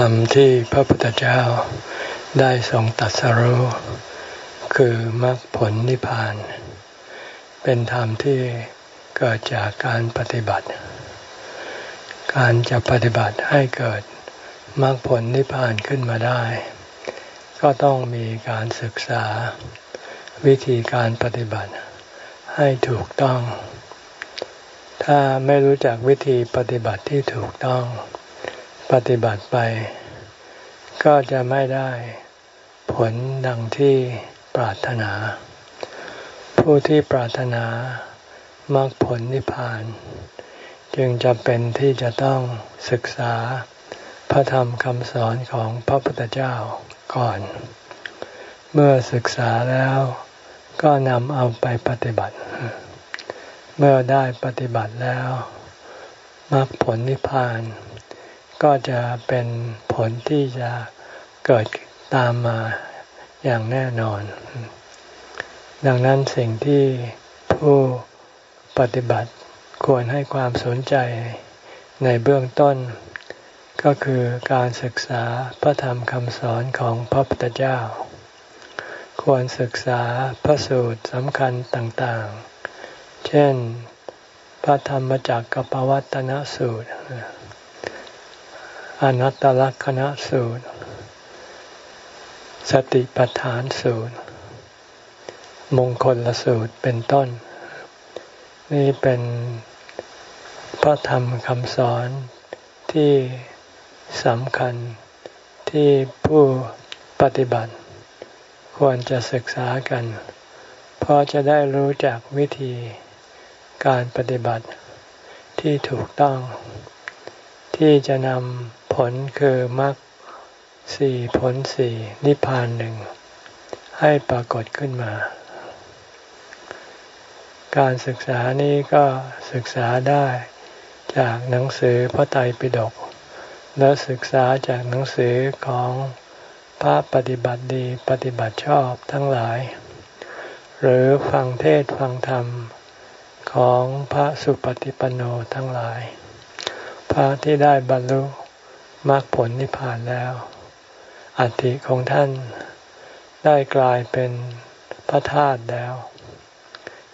ธรรมที่พระพุทธเจ้าได้ทรงตัดสรู้คือมรรคผลนิพพาน เป็นธรรมที่เกิดจากการปฏิบัติ การจะปฏิบัติให้เกิดมรรคผลนิพพานขึ้นมาได้ ก็ต้องมีการศึกษาวิธีการปฏิบัติให้ถูกต้อง ถ้าไม่รู้จักวิธีปฏิบัติที่ถูกต้อง ปฏิบัติไป ก็จะไม่ได้ผลดังที่ปรารถนา ผู้ที่ปรารถนามรรคผลนิพพาน จึงจะเป็นที่จะต้องศึกษาพระธรรมคำสอนของพระพุทธเจ้าก่อน เมื่อศึกษาแล้วก็นำเอาไปปฏิบัติ เมื่อได้ปฏิบัติแล้วมรรคผลนิพพาน ก็จะเป็นผลที่จะเกิดตามมาอย่างแน่นอน ดังนั้นสิ่งที่ผู้ปฏิบัติควรให้ความสนใจในเบื้องต้น ก็คือการศึกษาพระธรรมคำสอนของพระพุทธเจ้า ควรศึกษาพระสูตรสำคัญต่างๆ เช่น พระธรรมจักรกปวัตนสูตร อนัตตลักษณสูตร สติปัฏฐานสูตร มงคลละสูตรเป็นต้น นี่เป็นพระธรรมคำสอนที่สำคัญที่ผู้ปฏิบัติ ควรจะศึกษากัน เพราะจะได้รู้จักวิธีการปฏิบัติที่ถูกต้อง ที่จะนำ ผลคือมรรคสี่ผลสี่นิพพานหนึ่ง ให้ปรากฏขึ้นมา การศึกษานี้ก็ศึกษาได้จากหนังสือพระไตรปิฎกและศึกษาจากหนังสือของพระปฏิบัติดีปฏิบัติชอบทั้งหลาย หรือฟังเทศฟังธรรมของพระสุปฏิปันโนทั้งหลาย พระที่ได้บรรลุ มรรคผลนิพพานแล้ว อัฐิของท่านได้กลายเป็นพระธาตุแล้ว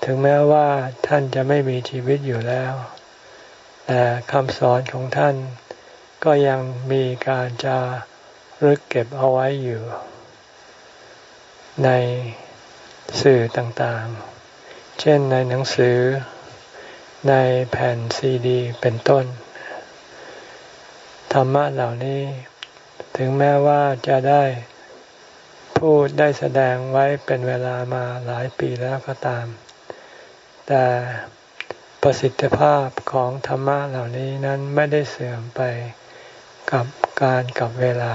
ถึงแม้ว่าท่านจะไม่มีชีวิตอยู่แล้ว แต่คำสอนของท่านก็ยังมีการจะรึกเก็บเอาไว้อยู่ ในสื่อต่างๆ เช่นในหนังสือ ในแผ่นซีดี เป็นต้น ธรรมะเหล่านี้ ถึงแม้ว่าจะได้พูดได้แสดงไว้เป็นเวลามาหลายปีแล้วก็ตาม แต่ประสิทธิภาพของธรรมะเหล่านี้นั้นไม่ได้เสื่อมไปกับการกับเวลา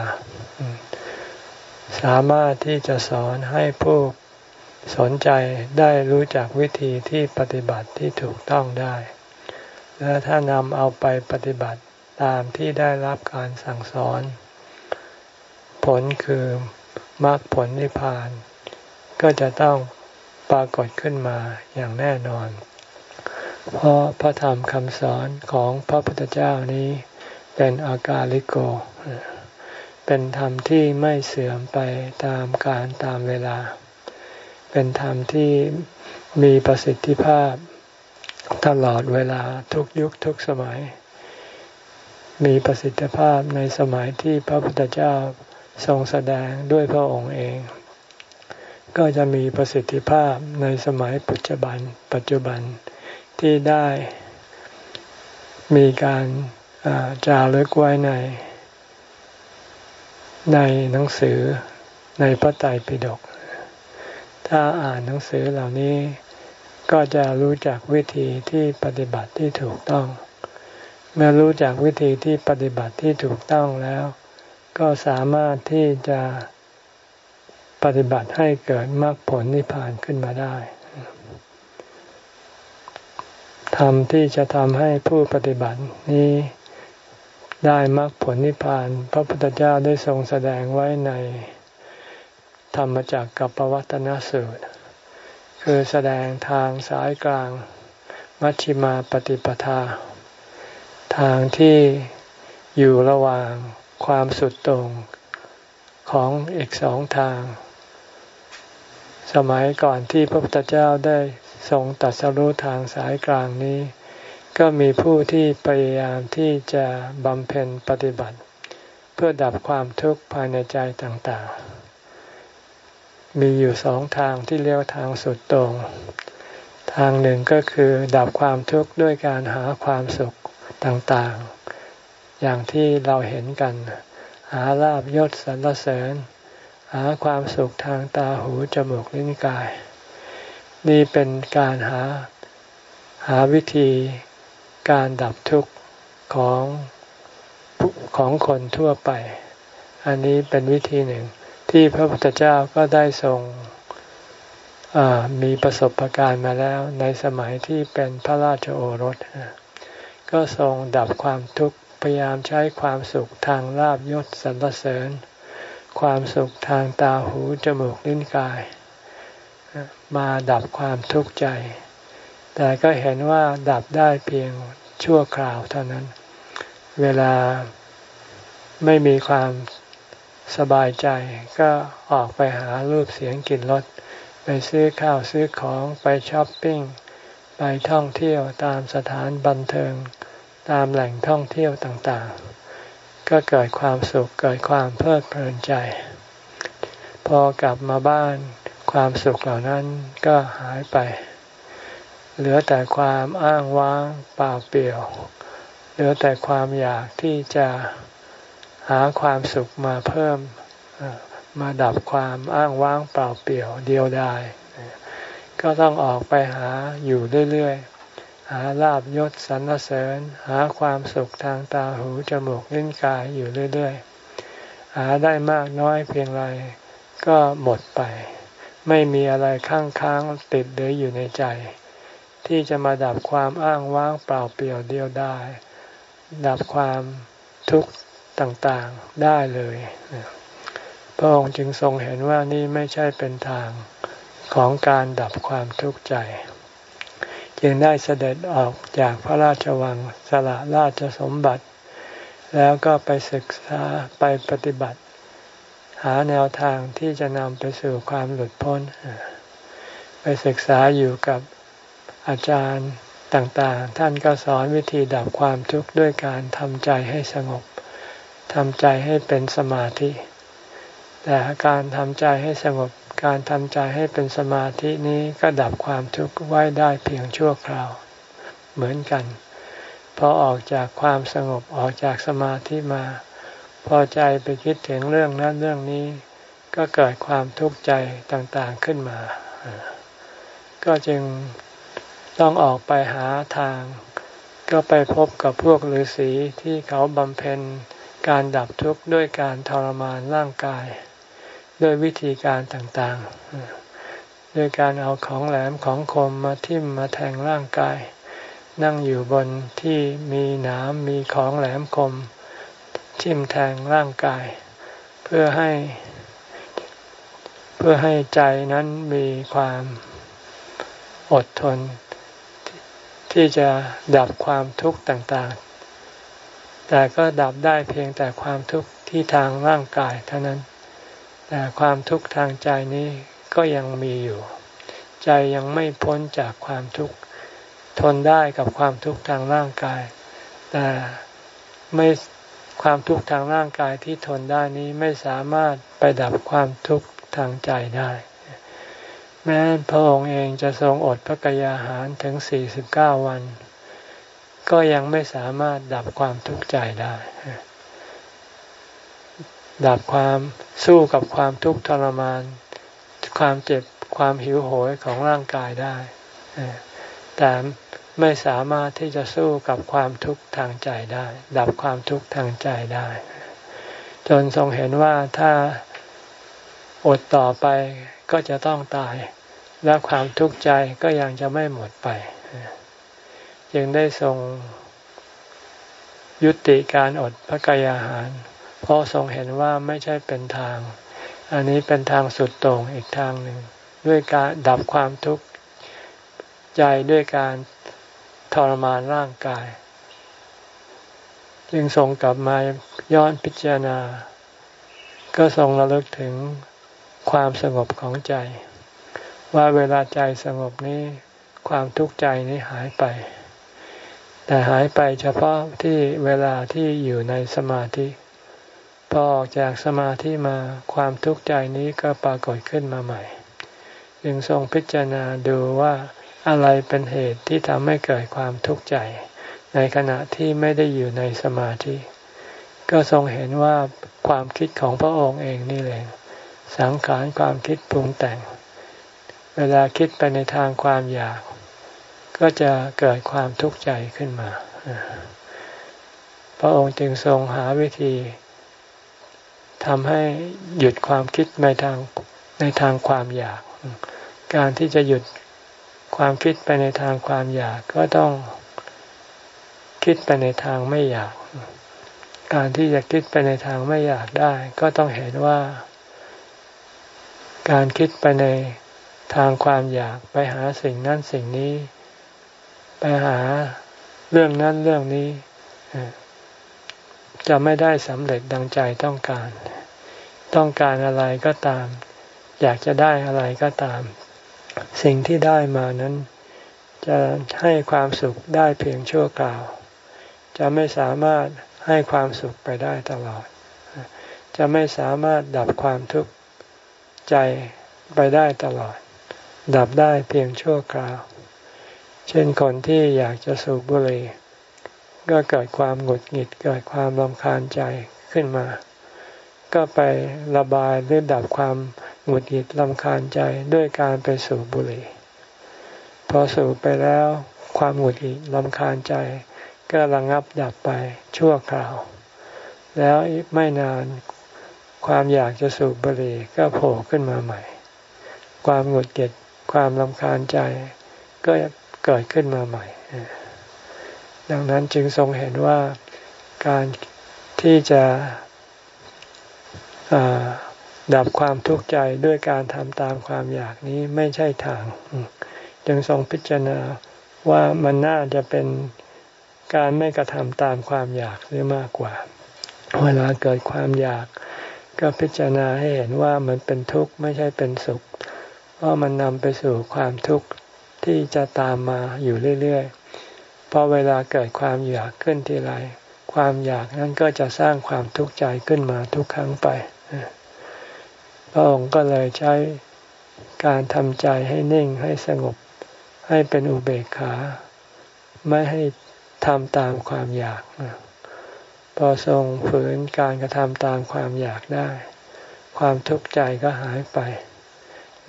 สามารถที่จะสอนให้ผู้สนใจได้รู้จักวิธีที่ปฏิบัติที่ถูกต้องได้ และถ้านำเอาไปปฏิบัติ ตามที่ได้รับการสั่งสอน ผลคือมรรคผลนิพพาน ก็จะต้องปรากฏขึ้นมาอย่างแน่นอน เพราะพระธรรมคำสอนของพระพุทธเจ้านี้เป็นอากาลิโก เป็นธรรมที่ไม่เสื่อมไปตามการตามเวลา เป็นธรรมที่มีประสิทธิภาพตลอดเวลาทุกยุคทุกสมัย มีประสิทธิภาพในสมัยที่พระพุทธเจ้าทรงแสดงด้วยพระองค์เอง ก็จะมีประสิทธิภาพในสมัยปัจจุบันปัจจุบันที่ได้มีการจารึกไว้ใน ในหนังสือในพระไตรปิฎกถ้าอ่านหนังสือเหล่านี้ก็จะรู้จักวิธีที่ปฏิบัติที่ถูกต้อง เมื่อรู้จักวิธีที่ปฏิบัติที่ถูกต้องแล้ว ก็สามารถที่จะปฏิบัติให้เกิดมรรคผลนิพพานขึ้นมาได้ธรรมที่จะทำให้ผู้ปฏิบัตินี้ได้มรรคผลนิพพาน พระพุทธเจ้าได้ทรงแสดงไว้ในธรรมจักรกับปวัตนสูตร คือแสดงทางสายกลาง มัชฌิมาปฏิปทา ทางที่อยู่ระหว่างความสุดต่งของอีกสองทาง สมัยก่อนที่พระพุทธเจ้าได้ทรงตัดสรู้ทางสายกลางนี้ ก็มีผู้ที่พยายามที่จะบำเพ็ญปฏิบัติ เพื่อดับความทุกข์ภายในใจต่างๆ มีอยู่สองทางที่เรียกทางสุดตรง ทางหนึ่งก็คือดับความทุกข์ด้วยการหาความสุข ต่างๆ อย่างที่เราเห็นกัน หาลาบยศสรรเสริญ หาความสุขทางตาหูจมูกลิ้นกาย นี่เป็นการหาหาวิธีการดับทุกข์ของของคนทั่วไป อันนี้เป็นวิธีหนึ่งที่พระพุทธเจ้าก็ได้ทรงมีประสบการณ์มาแล้วในสมัยที่เป็นพระราชโอรส ก็ทรงดับความทุกข์พยายามใช้ความสุขทางลาบยศสรรเสริญ ความสุขทางตาหูจมูกลิ้นกาย มาดับความทุกข์ใจ แต่ก็เห็นว่าดับได้เพียงชั่วคราวเท่านั้น เวลาไม่มีความสบายใจก็ออกไปหารูปเสียงกลิ่นรสไปซื้อข้าวซื้อของไปช้อปปิ้ง ไปท่องเที่ยวตามสถานบันเทิง ตามแหล่งท่องเที่ยวต่างๆ ก็เกิดความสุขเกิดความเพลิดเพลินใจ พอกลับมาบ้าน ความสุขเหล่านั้นก็หายไป เหลือแต่ความอ้างว้างเปล่าเปลี่ยว เหลือแต่ความอยากที่จะหาความสุขมาเพิ่มมาดับความอ้างว้างเปล่าเปลี่ยวเดียวดาย ก็ต้องออกไปหาอยู่เรื่อยๆ หาลาบยศสรรเสริญ หาความสุขทางตาหูจมูกลิ้นกายอยู่เรื่อยๆ หาได้มากน้อยเพียงไรก็หมดไป ไม่มีอะไรข้างค้างติดเหลืออยู่ในใจ ที่จะมาดับความอ้างว้างเปล่าเปลี่ยวเดียวได้ ดับความทุกข์ต่างๆได้เลยพระองค์จึงทรงเห็นว่านี่ไม่ใช่เป็นทาง ของการดับความทุกข์ใจ จึงได้เสด็จออกจากพระราชวังสละราชสมบัติ แล้วก็ไปศึกษาไปปฏิบัติ หาแนวทางที่จะนำไปสู่ความหลุดพ้น ไปศึกษาอยู่กับอาจารย์ต่างๆ ท่านก็สอนวิธีดับความทุกข์ด้วยการทำใจให้สงบทำใจให้เป็นสมาธิ แต่การทำใจให้สงบ การทำใจให้เป็นสมาธินี้ก็ดับความทุกข์ไว้ได้เพียงชั่วคราว เหมือนกัน พอออกจากความสงบออกจากสมาธิมา พอใจไปคิดถึงเรื่องนั้นเรื่องนี้ ก็เกิดความทุกข์ใจต่างๆขึ้นมา ก็จึงต้องออกไปหาทาง ก็ไปพบกับพวกฤาษีที่เขาบำเพ็ญการดับทุกข์ด้วยการทรมานร่างกาย ด้วยวิธีการต่างๆ ด้วยการเอาของแหลมของคมมาทิ่มมาแทงร่างกาย นั่งอยู่บนที่มีหนามมีของแหลมคม ทิ่มแทงร่างกาย เพื่อให้ เพื่อให้ใจนั้นมีความอดทน ที่จะดับความทุกข์ต่างๆ แต่ก็ดับได้เพียงแต่ความทุกข์ที่ทางร่างกายเท่านั้น แต่ความทุกข์ทางใจนี้ก็ยังมีอยู่ ใจยังไม่พ้นจากความทุกข์ทนได้กับความทุกข์ทางร่างกาย แต่ไม่ความทุกข์ทางร่างกายที่ทนได้นี้ไม่สามารถไปดับความทุกข์ทางใจได้ แม้พระองค์เองจะทรงอดพระกยาหารถึงสี่สิบเก้าวัน ก็ยังไม่สามารถดับความทุกข์ใจได้ ดับความสู้กับความทุกข์ทรมาน ความเจ็บความหิวโหยของร่างกายได้ แต่ไม่สามารถที่จะสู้กับความทุกข์ทางใจได้ ดับความทุกข์ทางใจได้ จนทรงเห็นว่าถ้าอดต่อไปก็จะต้องตาย และความทุกข์ใจก็ยังจะไม่หมดไป จึงได้ทรงยุติการอดพระกายอาหาร เพราะทรงเห็นว่าไม่ใช่เป็นทาง อันนี้เป็นทางสุดโต่งอีกทางหนึ่ง ด้วยการดับความทุกข์ใจด้วยการทรมานร่างกาย จึงทรงกลับมาย้อนพิจารณา ก็ทรงระลึกถึงความสงบของใจ ว่าเวลาใจสงบนี้ความทุกข์ใจนี้หายไป แต่หายไปเฉพาะที่เวลาที่อยู่ในสมาธิ พอออกจากสมาธิมาความทุกข์ใจนี้ก็ปรากฏขึ้นมาใหม่จึงทรงพิจารณาดูว่าอะไรเป็นเหตุที่ทำให้เกิดความทุกข์ใจ ในขณะที่ไม่ได้อยู่ในสมาธิ ก็ทรงเห็นว่าความคิดของพระองค์เองนี่เองสังขารความคิดปรุงแต่ง เวลาคิดไปในทางความอยาก ก็จะเกิดความทุกข์ใจขึ้นมา พระองค์จึงทรงหาวิธี ทำให้หยุดความคิดในทางในทางความอยาก การที่จะหยุดความคิดไปในทางความอยากก็ต้องคิดไปในทางไม่อยาก การที่จะคิดไปในทางไม่อยากได้ ก็ต้องเห็นว่า การคิดไปในทางความอยากไปหาสิ่งนั้นสิ่งนี้ ไปหาเรื่องนั้นเรื่องนี้ จะไม่ได้สำเร็จดังใจต้องการ ต้องการอะไรก็ตาม อยากจะได้อะไรก็ตาม สิ่งที่ได้มานั้น จะให้ความสุขได้เพียงชั่วคราว จะไม่สามารถให้ความสุขไปได้ตลอด จะไม่สามารถดับความทุกข์ใจไปได้ตลอด ดับได้เพียงชั่วคราว เช่นคนที่อยากจะสูบบุหรี่ ก็เกิดความหงุดหงิดเกิดความรำคาญใจขึ้นมา ก็ไประบายหรือดับความหงุดหงิดรำคาญใจด้วยการไปสูบบุหรี่ พอสูบไปแล้วความหงุดหงิดรำคาญใจ ก็ระงับดับไปชั่วคราว แล้วไม่นานความอยากจะสูบบุหรี่ก็โผล่ขึ้นมาใหม่ ความหงุดหงิดความรำคาญใจ ก็เกิดขึ้นมาใหม่ ดังนั้นจึงทรงเห็นว่าการที่จะดับความทุกข์ใจด้วยการทำตามความอยากนี้ไม่ใช่ทาง จึงทรงพิจารณาว่ามันน่าจะเป็นการไม่กระทำตามความอยากหรือมากกว่า เวลาเกิดความอยาก ก็พิจารณาให้เห็นว่ามันเป็นทุกข์ไม่ใช่เป็นสุข เพราะมันนำไปสู่ความทุกข์ที่จะตามมาอยู่เรื่อย พอเวลาเกิดความอยากขึ้นทีไรความอยากนั้นก็จะสร้างความทุกข์ใจขึ้นมาทุกครั้งไปพระองค์ก็เลยใช้การทำใจให้นิ่งให้สงบ ให้เป็นอุเบกขา ไม่ให้ทำตามความอยาก พอทรงฝืนการกระทำตามความอยากได้ ความทุกข์ใจก็หายไป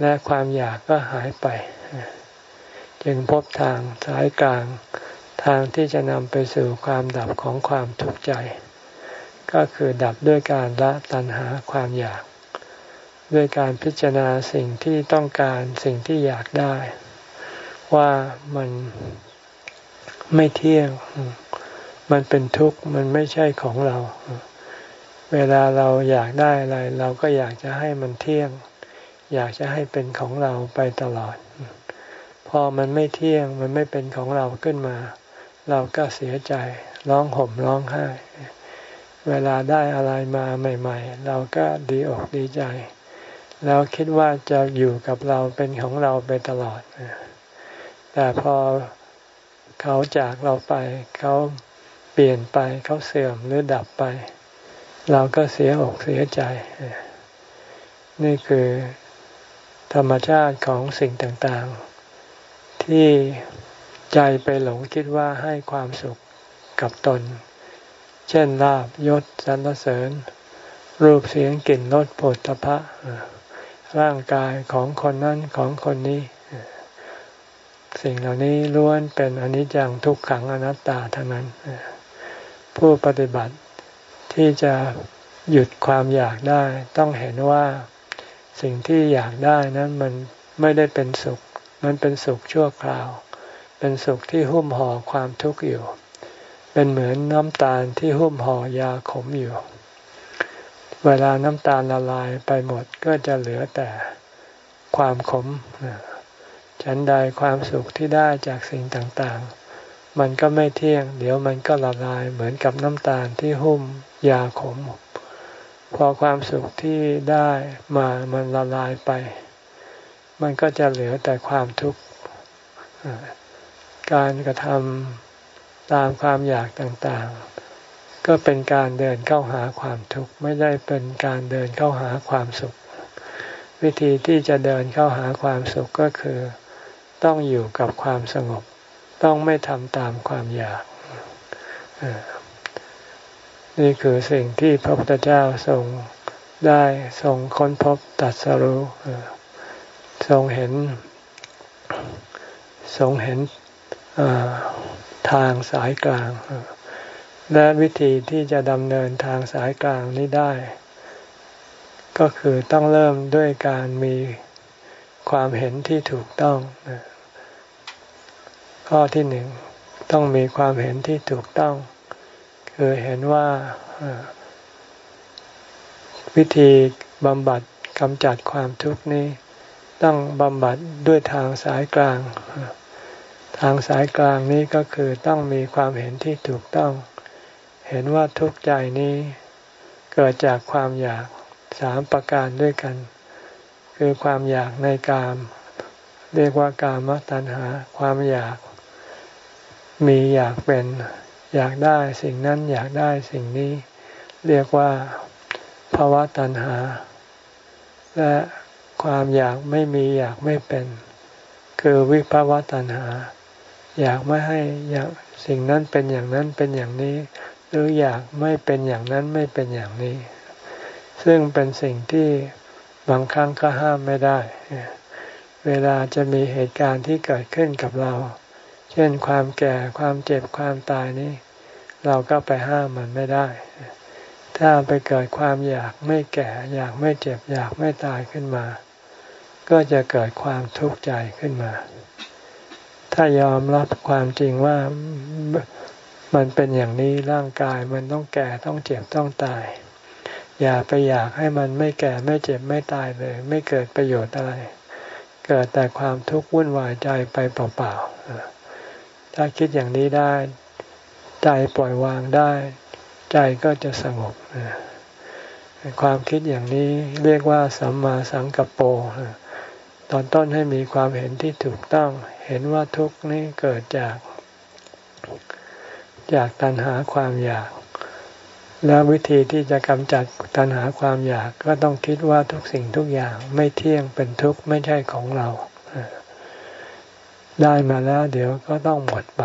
และความอยากก็หายไป จึงพบทางสายกลาง ทางที่จะนำไปสู่ความดับของความทุกข์ใจ ก็คือดับด้วยการละตัณหาความอยาก ด้วยการพิจารณาสิ่งที่ต้องการสิ่งที่อยากได้ ว่ามันไม่เที่ยง มันเป็นทุกข์มันไม่ใช่ของเรา เวลาเราอยากได้อะไร เราก็อยากจะให้มันเที่ยง อยากจะให้เป็นของเราไปตลอด พอมันไม่เที่ยงมันไม่เป็นของเราขึ้นมา เราก็เสียใจร้องห่มร้องไห้ เวลาได้อะไรมาใหม่ ๆ เราก็ดีอกดีใจ แล้วคิดว่าจะอยู่กับเราเป็นของเราไปตลอด แต่พอเขาจากเราไป เขาเปลี่ยนไปเขาเสื่อมหรือดับไป เราก็เสียอกเสียใจ นี่คือธรรมชาติของสิ่งต่างๆ ที่ ใจไปหลงคิดว่าให้ความสุขกับตน เช่นลาบยศสรรเสริญ รูปเสียงกลิ่นรสผลตภะร่างกายของคนนั้นของคนนี้ สิ่งเหล่านี้ล้วนเป็นอนิจจังทุกขังอนัตตาทั้งนั้น ผู้ปฏิบัติที่จะหยุดความอยากได้ ต้องเห็นว่าสิ่งที่อยากได้นั้นมันไม่ได้เป็นสุข มันเป็นสุขชั่วคราว เป็นสุขที่หุ้มห่อความทุกข์อยู่ เป็นเหมือนน้ำตาลที่หุ้มห่อยาขมอยู่ เวลาน้ำตาลละลายไปหมดก็จะเหลือแต่ความขม ฉันใดความสุขที่ได้จากสิ่งต่างๆ มันก็ไม่เที่ยง เดี๋ยวมันก็ละลายเหมือนกับน้ำตาลที่หุ้มยาขม พอความสุขที่ได้มามันละลายไป มันก็จะเหลือแต่ความทุกข์ การกระทำตามความอยากต่างๆ ก็เป็นการเดินเข้าหาความทุกข์ไม่ได้เป็นการเดินเข้าหาความสุข วิธีที่จะเดินเข้าหาความสุขก็คือ ต้องอยู่กับความสงบ ต้องไม่ทำตามความอยาก นี่คือสิ่งที่พระพุทธเจ้าทรงได้ทรงค้นพบตัดสรู้ทรงเห็นทรงเห็น ทางสายกลาง และวิธีที่จะดำเนินทางสายกลางนี้ได้ ก็คือต้องเริ่มด้วยการมีความเห็นที่ถูกต้อง ข้อที่หนึ่งต้องมีความเห็นที่ถูกต้อง คือเห็นว่าวิธีบำบัดกำจัดความทุกข์นี้ ต้องบำบัดด้วยทางสายกลาง ทางสายกลางนี้ก็คือต้องมีความเห็นที่ถูกต้อง เห็นว่าทุกข์ใจนี้ เกิดจากความอยากสามประการด้วยกัน คือความอยากในกาม เรียกว่ากามตัณหา ความอยาก มีอยากเป็น อยากได้สิ่งนั้นอยากได้สิ่งนี้ เรียกว่าภาวะตัณหา และความอยากไม่มีอยากไม่เป็น คือวิภาวะตัณหา อยากไม่ให้อยากสิ่งนั้นเป็นอย่างนั้นเป็นอย่างนี้ หรืออยากไม่เป็นอย่างนั้นไม่เป็นอย่างนี้ ซึ่งเป็นสิ่งที่บางครั้งก็ห้ามไม่ได้ เวลาจะมีเหตุการณ์ที่เกิดขึ้นกับเรา เช่นความแก่ความเจ็บความตายนี้ เราก็ไปห้ามมันไม่ได้ ถ้าไปเกิดความอยากไม่แก่ อยากไม่เจ็บ อยากไม่ตายขึ้นมา ก็จะเกิดความทุกข์ใจขึ้นมา ถ้ายอมรับความจริงว่ามันเป็นอย่างนี้ร่างกายมันต้องแก่ต้องเจ็บต้องตาย อย่าไปอยากให้มันไม่แก่ไม่เจ็บไม่ตายเลย ไม่เกิดประโยชน์อะไร เกิดแต่ความทุกข์วุ่นวายใจไปเปล่าๆถ้าคิดอย่างนี้ได้ ใจปล่อยวางได้ ใจก็จะสงบความคิดอย่างนี้เรียกว่าสัมมาสังกัปโป ตอนต้นให้มีความเห็นที่ถูกต้อง เห็นว่าทุกข์นี้เกิดจาก จากตัณหาความอยาก แล้ววิธีที่จะกำจัดตัณหาความอยากก็ต้องคิดว่าทุกสิ่งทุกอย่างไม่เที่ยงเป็นทุกข์ไม่ใช่ของเรา ได้มาแล้ว เดี๋ยวก็ต้องหมดไป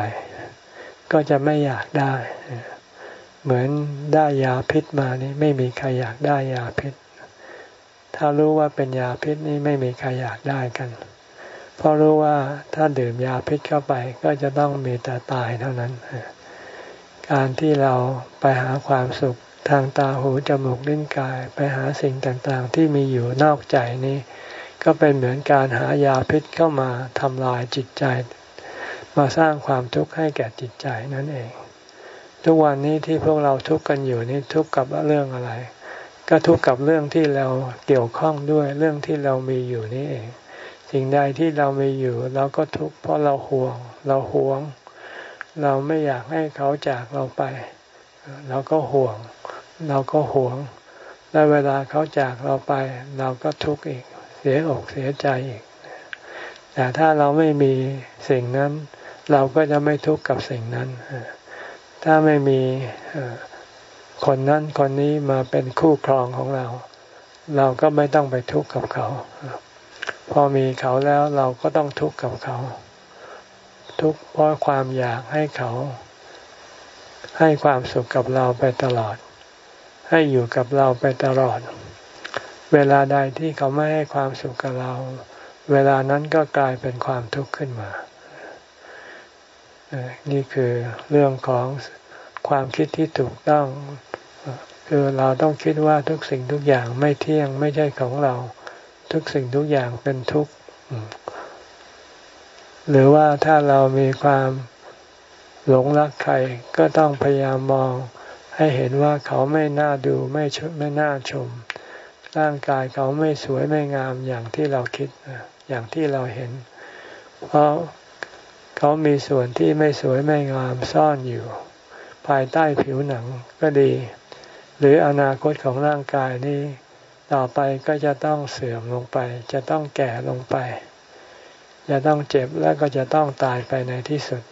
ก็จะไม่อยากได้ เหมือนได้ยาพิษมานี่ไม่มีใครอยากได้ยาพิษ ถ้ารู้ว่าเป็นยาพิษนี่ไม่มีใครอยากได้กัน เพราะรู้ว่าถ้าดื่มยาพิษเข้าไปก็จะต้องมีแต่ตายเท่านั้น การที่เราไปหาความสุขทางตาหูจมูกลิ้นกายไปหาสิ่งต่างๆ ที่มีอยู่นอกใจนี้ ก็เป็นเหมือนการหายาพิษเข้ามาทำลายจิตใจ มาสร้างความทุกข์ให้แก่จิตใจนั่นเอง ทุกวันนี้ที่พวกเราทุกข์กันอยู่นี่ทุกข์กับเรื่องอะไร ก็ทุกข์กับเรื่องที่เราเกี่ยวข้องด้วยเรื่องที่เรามีอยู่นี่เอง สิ่งใดที่เรามีอยู่ เราก็ทุกข์เพราะเราห่วง เราหวง เราไม่อยากให้เขาจากเราไป เราก็ห่วง เราก็หวง และเวลาเขาจากเราไป เราก็ทุกข์อีก เสียอกเสียใจอีก แต่ถ้าเราไม่มีสิ่งนั้น เราก็จะไม่ทุกข์กับสิ่งนั้น ถ้าไม่มี คนนั้นคนนี้มาเป็นคู่ครองของเรา เราก็ไม่ต้องไปทุกข์กับเขา พอมีเขาแล้วเราก็ต้องทุกข์กับเขา ทุกข์เพราะความอยากให้เขา ให้ความสุขกับเราไปตลอด ให้อยู่กับเราไปตลอด เวลาใดที่เขาไม่ให้ความสุขกับเรา เวลานั้นก็กลายเป็นความทุกข์ขึ้นมา นี่คือเรื่องของ ความคิดที่ถูกต้อง คือเราต้องคิดว่าทุกสิ่งทุกอย่างไม่เที่ยงไม่ใช่ของเรา ทุกสิ่งทุกอย่างเป็นทุกข์หรือว่าถ้าเรามีความหลงรักใครก็ต้องพยายามมอง ให้เห็นว่าเขาไม่น่าดูไม่ชไม่น่าชม ร่างกายเขาไม่สวยไม่งามอย่างที่เราคิดอย่างที่เราเห็น เพราะเขามีส่วนที่ไม่สวยไม่งามซ่อนอยู่ ภายใต้ผิวหนังก็ดี หรืออนาคตของร่างกายนี้ ต่อไปก็จะต้องเสื่อมลงไป จะต้องแก่ลงไป จะต้องเจ็บแล้วก็จะต้องตายไปในที่สุด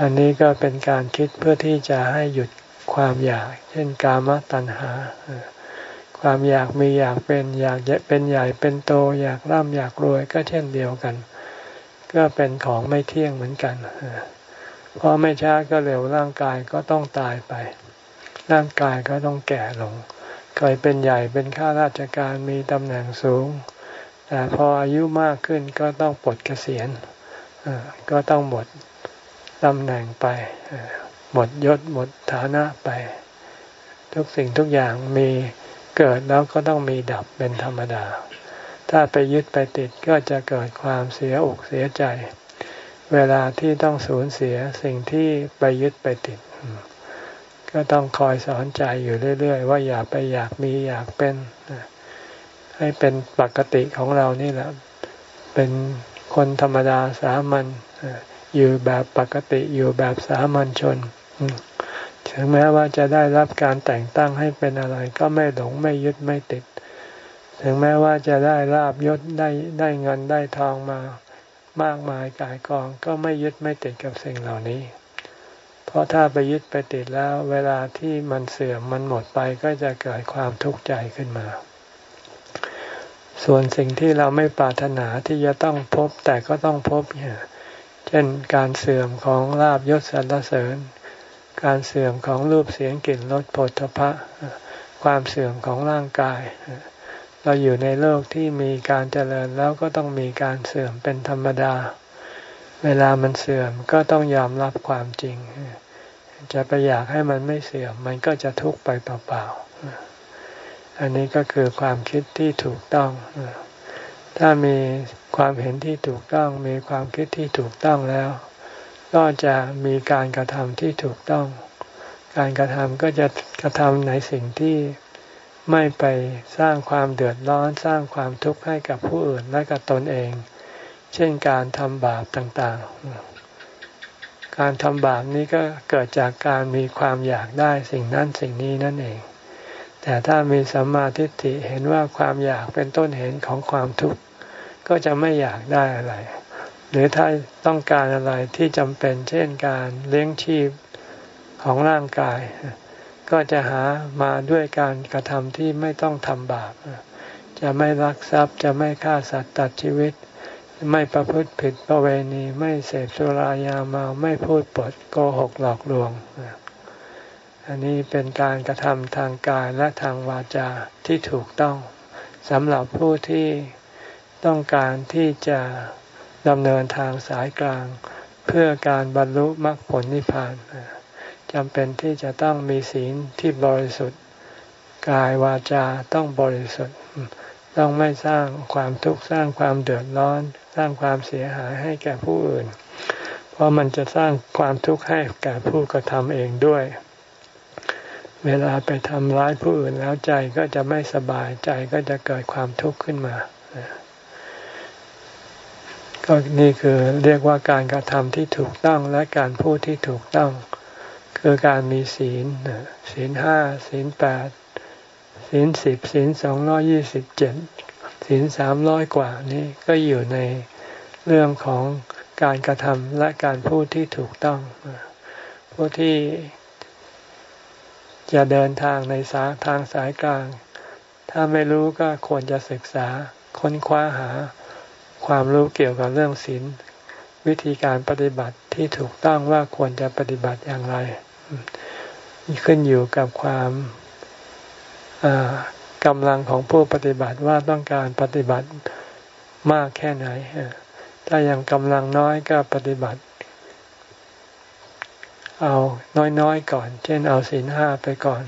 อันนี้ก็เป็นการคิดเพื่อที่จะให้หยุดความอยาก เช่นกามตัณหา ความอยากมีอยากเป็นอยากเป็นใหญ่เป็นโต อยากร่ำอยากรวยก็เช่นเดียวกัน ก็เป็นของไม่เที่ยงเหมือนกันเพราะไม่ช้าก็เร็วร่างกายก็ต้องตายไป ร่างกายก็ต้องแก่ลง เคยเป็นใหญ่เป็นข้าราชการมีตำแหน่งสูง แต่พออายุมากขึ้นก็ต้องปลดเกษียณก็ต้องหมดตำแหน่งไป หมดยศหมดฐานะไป ทุกสิ่งทุกอย่างมีเกิดแล้วก็ต้องมีดับเป็นธรรมดา ถ้าไปยึดไปติดก็จะเกิดความเสียอกเสียใจ เวลาที่ต้องสูญเสียสิ่งที่ไปยึดไปติด ก็ต้องคอยสอนใจอยู่เรื่อย ๆ ว่าอย่าไปอยากมีอยากเป็น ให้เป็นปกติของเรานี่แหละ เป็นคนธรรมดาสามัญอยู่แบบปกติอยู่แบบสามัญชน ถึงแม้ว่าจะได้รับการแต่งตั้งให้เป็นอะไร ก็ไม่หลงไม่ยึดไม่ติด ถึงแม้ว่าจะได้ลาบยศได้ได้เงินได้ทองมา มากมายกายกองก็ไม่ยึดไม่ติดกับสิ่งเหล่านี้ เพราะถ้าไปยึดไปติดแล้ว เวลาที่มันเสื่อมมันหมดไปก็จะเกิดความทุกข์ใจขึ้นมา ส่วนสิ่งที่เราไม่ปรารถนาที่จะต้องพบแต่ก็ต้องพบเนี่ยเช่นการเสื่อมของลาบยศสรรเสริญ การเสื่อมของรูปเสียงกลิ่นรสผลพระความเสื่อมของร่างกาย เราอยู่ในโลกที่มีการเจริญแล้วก็ต้องมีการเสื่อมเป็นธรรมดา เวลามันเสื่อมก็ต้องยอมรับความจริง จะไปอยากให้มันไม่เสื่อมมันก็จะทุกข์ไปเปล่าๆ อันนี้ก็คือความคิดที่ถูกต้อง ถ้ามีความเห็นที่ถูกต้อง มีความคิดที่ถูกต้องแล้ว ก็จะมีการกระทำที่ถูกต้อง การกระทำก็จะกระทำในสิ่งที่ ไม่ไปสร้างความเดือดร้อนสร้างความทุกข์ให้กับผู้อื่นและกับตนเอง เช่นการทำบาปต่างๆ การทำบาปนี้ก็เกิดจากการมีความอยากได้สิ่งนั้นสิ่งนี้นั่นเอง แต่ถ้ามีสัมมาทิฏฐิเห็นว่าความอยากเป็นต้นเหตุของความทุกข์ก็จะไม่อยากได้อะไร หรือถ้าต้องการอะไรที่จำเป็น เช่นการเลี้ยงชีพของร่างกาย ก็จะหามาด้วยการกระทำที่ไม่ต้องทำบาป จะไม่รักทรัพย์จะไม่ฆ่าสัตว์ตัดชีวิต ไม่ประพฤติผิดประเวณี ไม่เสพสุรายาเมาไม่พูดปดโกหกหลอกลวง อันนี้เป็นการกระทำทางกายและทางวาจาที่ถูกต้องสำหรับผู้ที่ต้องการที่จะดำเนินทางสายกลาง เพื่อการบรรลุมรรคผลนิพพาน จำเป็นที่จะต้องมีศีลที่บริสุทธิ์ กายวาจาต้องบริสุทธิ์ ต้องไม่สร้างความทุกข์สร้างความเดือดร้อน สร้างความเสียหายให้แก่ผู้อื่น เพราะมันจะสร้างความทุกข์ให้แก่ผู้กระทำเองด้วย เวลาไปทำร้ายผู้อื่นแล้วใจก็จะไม่สบายใจก็จะเกิดความทุกข์ขึ้นมาก็นี่คือเรียกว่าการกระทำที่ถูกต้องและการพูดที่ถูกต้อง คือการมีศีลศีลห้าศีลแปดศีลสิบศีลสองร้อยี่สิบเจ็ดศีลสามร้อยกว่านี้ก็อยู่ในเรื่องของการกระทำและการพูดที่ถูกต้องผู้ที่จะเดินทางในสาทางสายกลาง ถ้าไม่รู้ก็ควรจะศึกษาค้นคว้าหา ความรู้เกี่ยวกับเรื่องศีลวิธีการปฏิบัติที่ถูกต้องว่าควรจะปฏิบัติอย่างไร ขึ้นอยู่กับความกำลังของผู้ปฏิบัติว่าต้องการปฏิบัติมากแค่ไหน ถ้ายังกำลังน้อยก็ปฏิบัติ เอาน้อยๆก่อน เช่นเอาศีลห้าไปก่อน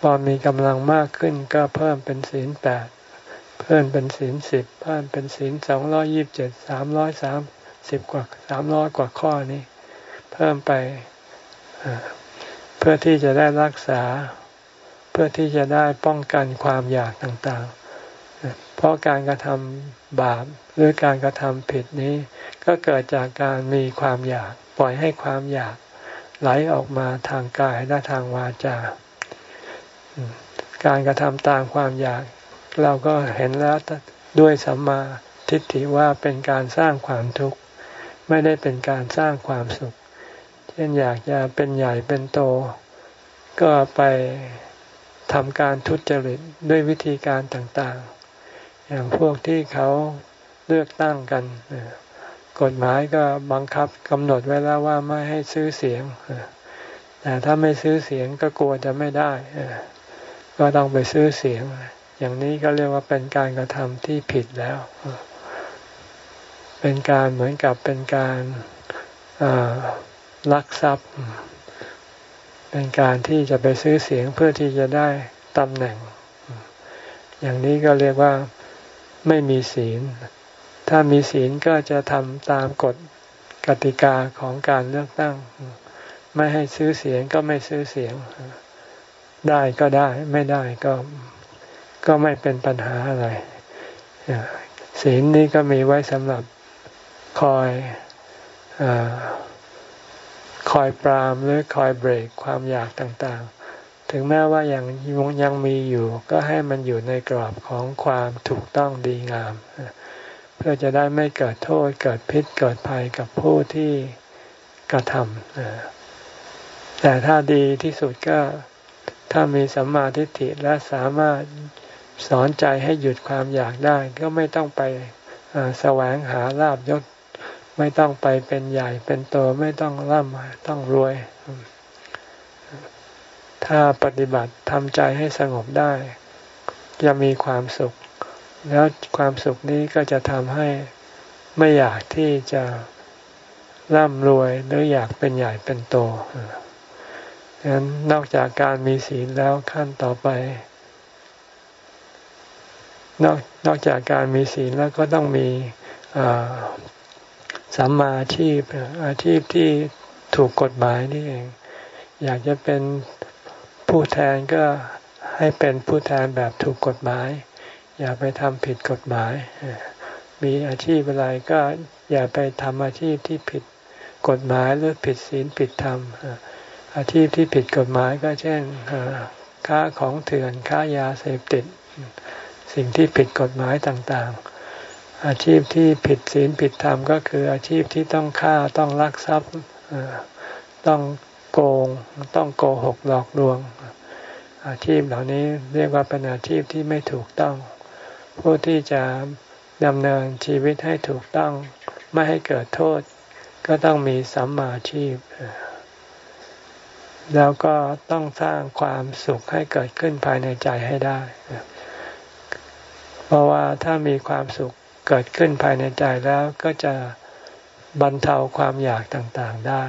พอมีกำลังมากขึ้นก็เพิ่มเป็นศีลแปดเพิ่มเป็นศีลสิบเพิ่มเป็นศีลสองร้อยยิบเจ็ดสามร้อยสามสิบกว่าสามร้อยกว่าข้อนี้ เพิ่มไป เพื่อที่จะได้รักษา เพื่อที่จะได้ป้องกันความอยากต่างๆ เพราะการกระทำบาปหรือการกระทำผิดนี้ ก็เกิดจากการมีความอยาก ปล่อยให้ความอยากไหลออกมาทางกายและทางวาจา การกระทำตามความอยาก เราก็เห็นแล้วด้วยสัมมาทิฏฐิว่าเป็นการสร้างความทุกข์ ไม่ได้เป็นการสร้างความสุข เช่นอยากจะเป็นใหญ่เป็นโต ก็ไปทำการทุจริตด้วยวิธีการต่างๆ อย่างพวกที่เขาเลือกตั้งกัน กฎหมายก็บังคับกำหนดไว้แล้วว่าไม่ให้ซื้อเสียง แต่ถ้าไม่ซื้อเสียงก็กลัวจะไม่ได้ ก็ต้องไปซื้อเสียง อย่างนี้ก็เรียกว่าเป็นการกระทำที่ผิดแล้ว เป็นการเหมือนกับเป็นการ ลักทรัพย์ เป็นการที่จะไปซื้อเสียงเพื่อที่จะได้ตำแหน่ง อย่างนี้ก็เรียกว่าไม่มีศีล ถ้ามีศีลก็จะทำตามกฎกติกาของการเลือกตั้ง ไม่ให้ซื้อเสียงก็ไม่ซื้อเสียง ได้ก็ได้ไม่ได้ก็ก็ไม่เป็นปัญหาอะไรศีลนี้ก็มีไว้สำหรับคอยอ คอยปรามหรือคอยเบรกความอยากต่างๆ ถึงแม้ว่ายังยังมีอยู่ ก็ให้มันอยู่ในกรอบของความถูกต้องดีงาม เพื่อจะได้ไม่เกิดโทษเกิดพิษเกิดภัยกับผู้ที่กระทำแต่ถ้าดีที่สุดก็ถ้ามีสัมมาทิฏฐิและสามารถสอนใจให้หยุดความอยากได้ ก็ไม่ต้องไปแสวงหาลาบยศ ไม่ต้องไปเป็นใหญ่เป็นโตไม่ต้องร่ำต้องรวย ถ้าปฏิบัติทำใจให้สงบได้ จะมีความสุข แล้วความสุขนี้ก็จะทำให้ไม่อยากที่จะร่ำรวยหรืออยากเป็นใหญ่เป็นโตดังนั้นนอกจากการมีศีลแล้วขั้นต่อไป นอกนอกจากการมีศีลแล้วก็ต้องมี สัมมาอาชีพอาชีพที่ถูกกฎหมายนี่เอง อยากจะเป็นผู้แทนก็ให้เป็นผู้แทนแบบถูกกฎหมาย อย่าไปทำผิดกฎหมาย มีอาชีพอะไรก็อย่าไปทำอาชีพที่ผิดกฎหมายหรือผิดศีลผิดธรรม อาชีพที่ผิดกฎหมายก็เช่นค้าของเถื่อนค้ายาเสพติด สิ่งที่ผิดกฎหมายต่างๆ อาชีพที่ผิดศีลผิดธรรมก็คืออาชีพที่ต้องฆ่าต้องลักทรัพย์ต้องโกงต้องโกหกหลอกลวง อาชีพเหล่านี้เรียกว่าเป็นอาชีพที่ไม่ถูกต้อง ผู้ที่จะดำเนินชีวิตให้ถูกต้องไม่ให้เกิดโทษ ก็ต้องมีสัมมาชีพ แล้วก็ต้องสร้างความสุขให้เกิดขึ้นภายในใจให้ได้ เพราะว่าถ้ามีความสุข เกิดขึ้นภายในใจแล้วก็จะบรรเทาความอยากต่างๆได้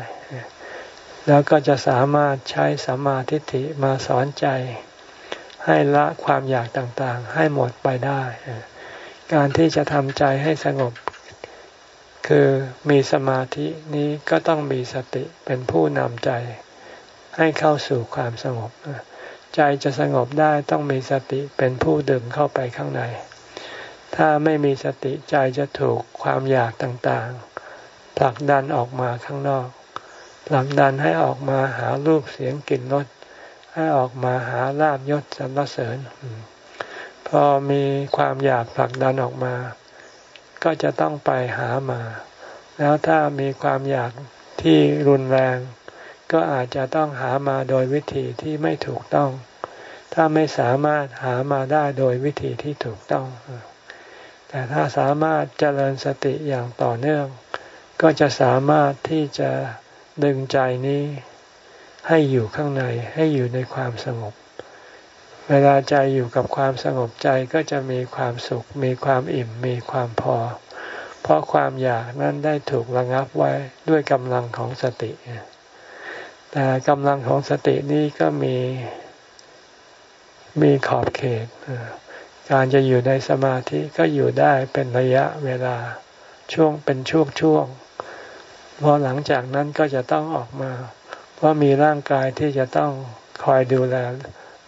แล้วก็จะสามารถใช้สัมมาทิฏฐิมาสอนใจ ให้ละความอยากต่างๆ ให้หมดไปได้ การที่จะทำใจให้สงบ คือมีสมาธินี้ก็ต้องมีสติเป็นผู้นำใจ ให้เข้าสู่ความสงบ ใจจะสงบได้ต้องมีสติเป็นผู้ดึงเข้าไปข้างใน ถ้าไม่มีสติใจจะถูกความอยากต่างๆ ผลักดันออกมาข้างนอก ผลักดันให้ออกมาหารูปเสียงกลิ่นรสให้ออกมาหาลาบยศสรรเสริญ พอมีความอยากผลักดันออกมา ก็จะต้องไปหามา แล้วถ้ามีความอยากที่รุนแรง ก็อาจจะต้องหามาโดยวิธีที่ไม่ถูกต้อง ถ้าไม่สามารถหามาได้โดยวิธีที่ถูกต้อง แต่ถ้าสามารถเจริญสติอย่างต่อเนื่อง ก็จะสามารถที่จะดึงใจนี้ ให้อยู่ข้างในให้อยู่ในความสงบ เวลาใจอยู่กับความสงบใจก็จะมีความสุข มีความอิ่มมีความพอ เพราะความอยากนั้นได้ถูกระงับไว้ด้วยกำลังของสติ แต่กำลังของสตินี้ก็มีมีขอบเขต การจะอยู่ในสมาธิก็อยู่ได้เป็นระยะเวลาช่วงเป็นช่วงช่วงพอหลังจากนั้นก็จะต้องออกมา เพราะมีร่างกายที่จะต้องคอยดูแล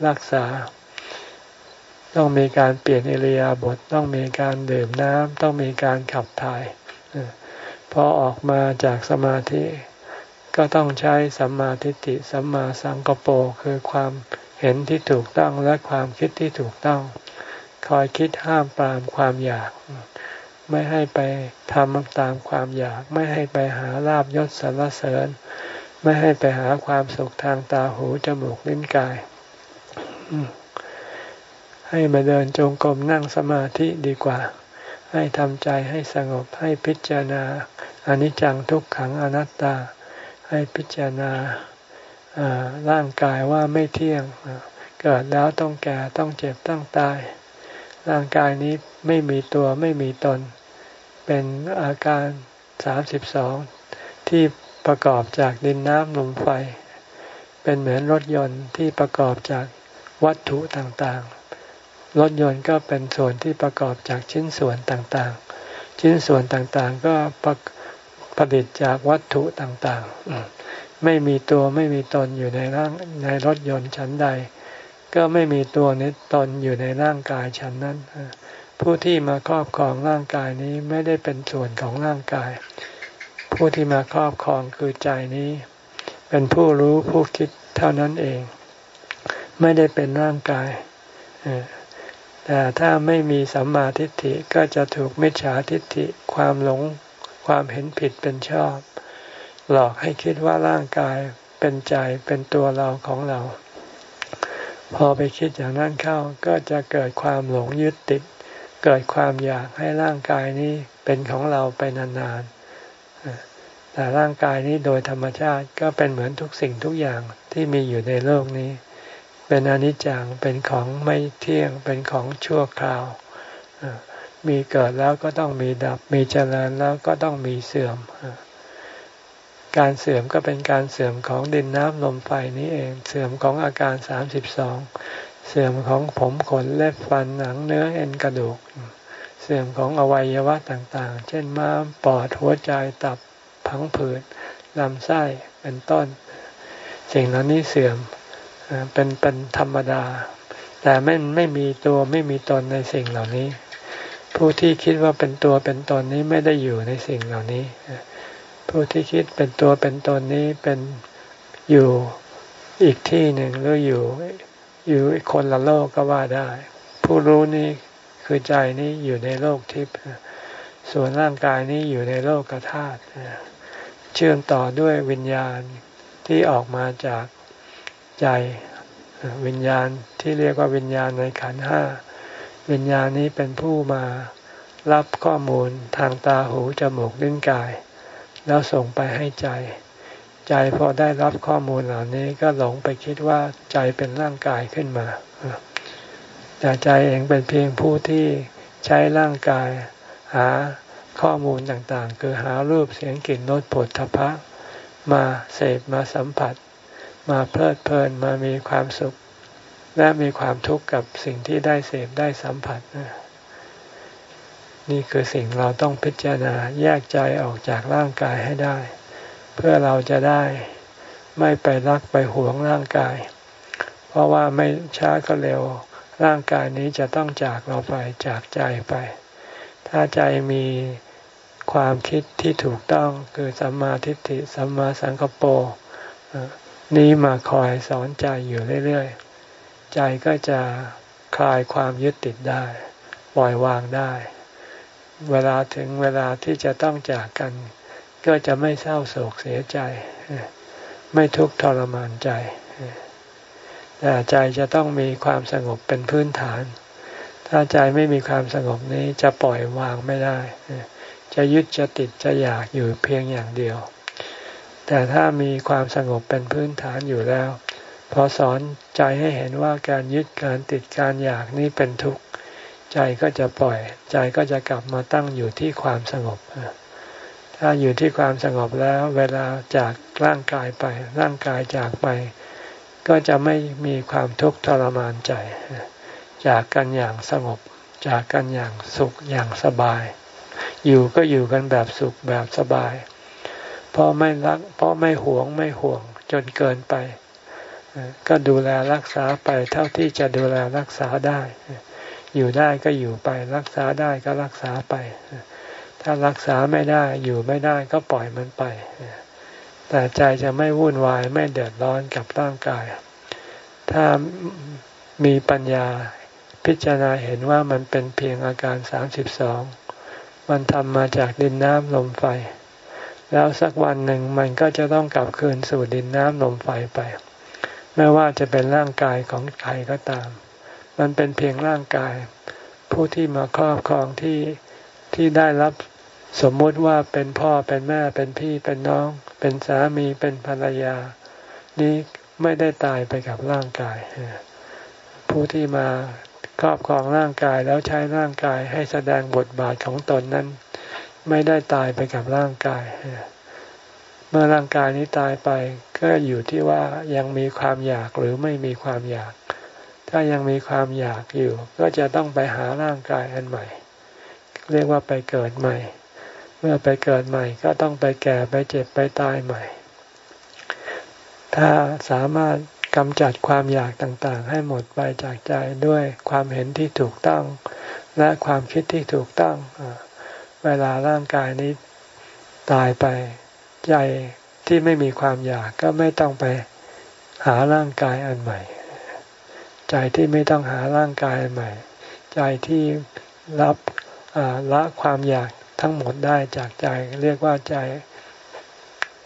รักษา ต้องมีการเปลี่ยนอิริยาบถต้องมีการดื่มน้ำต้องมีการขับถ่ายพอออกมาจากสมาธิ ก็ต้องใช้สัมมาทิฏฐิสัมมาสังกปรคือความเห็นที่ถูกต้องและความคิดที่ถูกต้อง คอยคิดห้ามปรามความอยาก ไม่ให้ไปทำตามความอยาก ไม่ให้ไปหาลาบยศสรรเสริญ ไม่ให้ไปหาความสุขทางตาหูจมูกลิ้นกาย ให้มาเดินจงกรมนั่งสมาธิดีกว่า ให้ทำใจให้สงบให้พิจารณาอนิจจังทุกขังอนัตตา ให้พิจารณาร่างกายว่าไม่เที่ยงเกิดแล้วต้องแก่ต้องเจ็บต้องตาย ร่างกายนี้ไม่มีตัวไม่มีตน เป็นอาการสามสิบสองที่ประกอบจากดินน้ำลมไฟ เป็นเหมือนรถยนต์ที่ประกอบจากวัตถุต่างๆ รถยนต์ก็เป็นส่วนที่ประกอบจากชิ้นส่วนต่างๆ ชิ้นส่วนต่างๆก็ผลิตจากวัตถุต่างๆ ไม่มีตัวไม่มีตนอยู่ในร่างในรถยนต์ชั้นใด ก็ไม่มีตัวนิตนอยู่ในร่างกายชั้นนั้น ผู้ที่มาครอบครองร่างกายนี้ไม่ได้เป็นส่วนของร่างกาย ผู้ที่มาครอบครองคือใจนี้ เป็นผู้รู้ผู้คิดเท่านั้นเอง ไม่ได้เป็นร่างกายแต่ถ้าไม่มีสัมมาทิฏฐิก็จะถูกมิจฉาทิฏฐิความหลงความเห็นผิดเป็นชอบ หลอกให้คิดว่าร่างกายเป็นใจเป็นตัวเราของเรา พอไปคิดอย่างนั้นเข้าก็จะเกิดความหลงยึดติด เกิดความอยากให้ร่างกายนี้เป็นของเราไปนานๆ แต่ร่างกายนี้โดยธรรมชาติก็เป็นเหมือนทุกสิ่งทุกอย่างที่มีอยู่ในโลกนี้ เป็นอนิจจัง เป็นของไม่เที่ยง เป็นของชั่วคราว มีเกิดแล้วก็ต้องมีดับ มีเจริญแล้วก็ต้องมีเสื่อม การเสื่อมก็เป็นการเสื่อมของดินน้ำลมไฟนี้เอง เสื่อมของอาการสามสิบสองเสื่อมของผมขนเล็บฟันหนังเนื้อเอ็นกระดูก เสื่อมของอวัยวะต่างๆ เช่นม้ามปอดหัวใจตับพังผืดลำไส้เป็นต้น สิ่งเหล่านี้เสื่อมเป็นเป็นธรรมดา แต่ไม่ไม่มีตัวไม่มีตนในสิ่งเหล่านี้ ผู้ที่คิดว่าเป็นตัวเป็นตนนี้ไม่ได้อยู่ในสิ่งเหล่านี้ ผู้ที่คิดเป็นตัวเป็นตนนี้เป็นอยู่อีกที่หนึ่งหรืออยู่อยู่คนละโลกก็ว่าได้ ผู้รู้นี้คือใจนี้อยู่ในโลกทิพย์ส่วนร่างกายนี้อยู่ในโลกกธาตุเชื่อมต่อด้วยวิญญาณที่ออกมาจากใจวิญญาณที่เรียกว่าวิญญาณในขันห้าวิญญาณนี้เป็นผู้มารับข้อมูลทางตาหูจมูกลิ้นกาย แล้วส่งไปให้ใจ ใจพอได้รับข้อมูลเหล่านี้ก็หลงไปคิดว่าใจเป็นร่างกายขึ้นมาแต่ใจเองเป็นเพียงผู้ที่ใช้ร่างกายหาข้อมูลต่างๆ คือหารูปเสียงกลิ่นรสผลทพะ มาเสพมาสัมผัส มาเพลิดเพลินมามีความสุข และมีความทุกข์กับสิ่งที่ได้เสพได้สัมผัสนี่ นี่คือสิ่งเราต้องพิจารณาแยกใจออกจากร่างกายให้ได้ เพื่อเราจะได้ไม่ไปรักไปหวงร่างกาย เพราะว่าไม่ช้าก็เร็ว ร่างกายนี้จะต้องจากเราไปจากใจไป ถ้าใจมีความคิดที่ถูกต้องคือสัมมาทิฏฐิสัมมาสังกปรนี้มาคอยสอนใจอยู่เรื่อยๆ ใจก็จะคลายความยึดติดได้ ปล่อยวางได้ เวลาถึงเวลาที่จะต้องจากกัน ก็จะไม่เศร้าโศกเสียใจ ไม่ทุกข์ทรมานใจแต่ใจจะต้องมีความสงบเป็นพื้นฐาน ถ้าใจไม่มีความสงบนี้จะปล่อยวางไม่ได้ จะยึดจะติดจะอยากอยู่เพียงอย่างเดียว แต่ถ้ามีความสงบเป็นพื้นฐานอยู่แล้ว พอสอนใจให้เห็นว่าการยึดการติดการอยากนี้เป็นทุกข์ ใจก็จะปล่อย ใจก็จะกลับมาตั้งอยู่ที่ความสงบ ถ้าอยู่ที่ความสงบแล้ว เวลาจากร่างกายไป ร่างกายจากไป ก็จะไม่มีความทุกข์ทรมานใจ จากกันอย่างสงบ จากกันอย่างสุขอย่างสบาย อยู่ก็อยู่กันแบบสุขแบบสบาย เพราะไม่รัก เพราะไม่หวงไม่ห่วงจนเกินไป ก็ดูแลรักษาไปเท่าที่จะดูแลรักษาได้ อยู่ได้ก็อยู่ไป รักษาได้ก็รักษาไป ถ้ารักษาไม่ได้อยู่ไม่ได้ก็ปล่อยมันไป แต่ใจจะไม่วุ่นวายไม่เดือดร้อนกับร่างกาย ถ้ามีปัญญาพิจารณาเห็นว่ามันเป็นเพียงอาการสามสิบสองมันทำมาจากดินน้ำลมไฟ แล้วสักวันหนึ่งมันก็จะต้องกลับคืนสู่ดินน้ำลมไฟไป ไม่ว่าจะเป็นร่างกายของใครก็ตาม มันเป็นเพียงร่างกาย ผู้ที่มาครอบครองที่ที่ได้รับสมมติว่าเป็นพ่อเป็นแม่เป็นพี่เป็นน้อง เป็นสามีเป็นภรรยา นี้ไม่ได้ตายไปกับร่างกาย ผู้ที่มาครอบครองร่างกายแล้วใช้ร่างกายให้แสดงบทบาทของตนนั้น ไม่ได้ตายไปกับร่างกาย เมื่อร่างกายนี้ตายไปก็อยู่ที่ว่ายังมีความอยากหรือไม่มีความอยาก ถ้ายังมีความอยากอยู่ ก็จะต้องไปหาร่างกายอันใหม่ เรียกว่าไปเกิดใหม่ เมื่อไปเกิดใหม่ก็ต้องไปแก่ไปเจ็บไปตายใหม่ ถ้าสามารถกำจัดความอยากต่างๆ ให้หมดไปจากใจด้วยความเห็นที่ถูกต้อง และความคิดที่ถูกต้อง เวลาร่างกายนี้ตายไปใจที่ไม่มีความอยากก็ไม่ต้องไปหาร่างกายอันใหม่ ใจที่ไม่ต้องหาร่างกายใหม่ ใจที่รับละความอยากทั้งหมดได้จากใจเรียกว่าใจ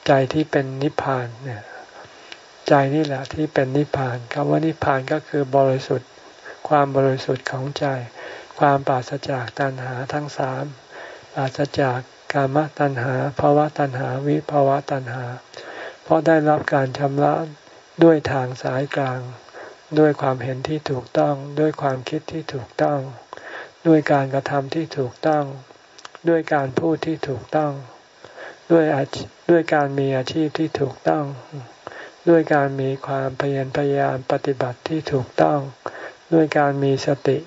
ใจที่เป็นนิพพานเนี่ยใจนี่แหละที่เป็นนิพพานคำว่านิพพานก็คือบริสุทธิ์ ความบริสุทธิ์ของใจ ความปราศจากตัณหาทั้งสามปราศจากกามตัณหาภาวะตัณหาวิภาวะตัณหา เพราะได้รับการชำระด้วยทางสายกลาง ด้วยความเห็นที่ถูกต้อง ด้วยความคิดที่ถูกต้อง ด้วยการกระทำที่ถูกต้อง ด้วยการพูดที่ถูกต้อง ด้วยด้วยการมีอาชีพที่ถูกต้อง ด้วยการมีความพยพยายามปฏิบัติที่ถูกต้อง ด้วยการมีสติ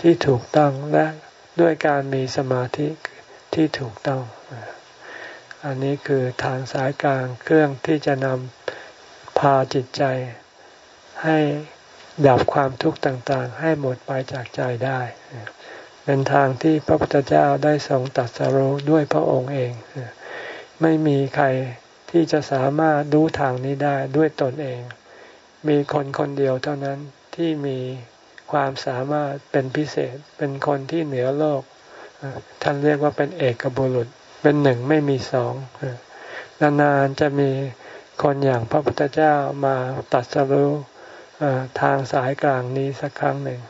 ที่ถูกต้องและด้วยการมีสมาธิที่ถูกต้อง อันนี้คือทางสายกลางเครื่องที่จะนำพาจิตใจให้ ดับความทุกข์ต่างๆ ให้หมดไปจากใจได้ เป็นทางที่พระพุทธเจ้าได้ทรงตัดสรู้ด้วยพระองค์เอง ไม่มีใครที่จะสามารถรู้ทางนี้ได้ด้วยตนเอง มีคนคนเดียวเท่านั้นที่มีความสามารถเป็นพิเศษ เป็นคนที่เหนือโลก ท่านเรียกว่าเป็นเอกบุรุษ เป็นหนึ่งไม่มีสอง นานๆจะมีคนอย่างพระพุทธเจ้ามาตัดสรู้ ทางสายกลางนี้สักครั้งหนึ่ง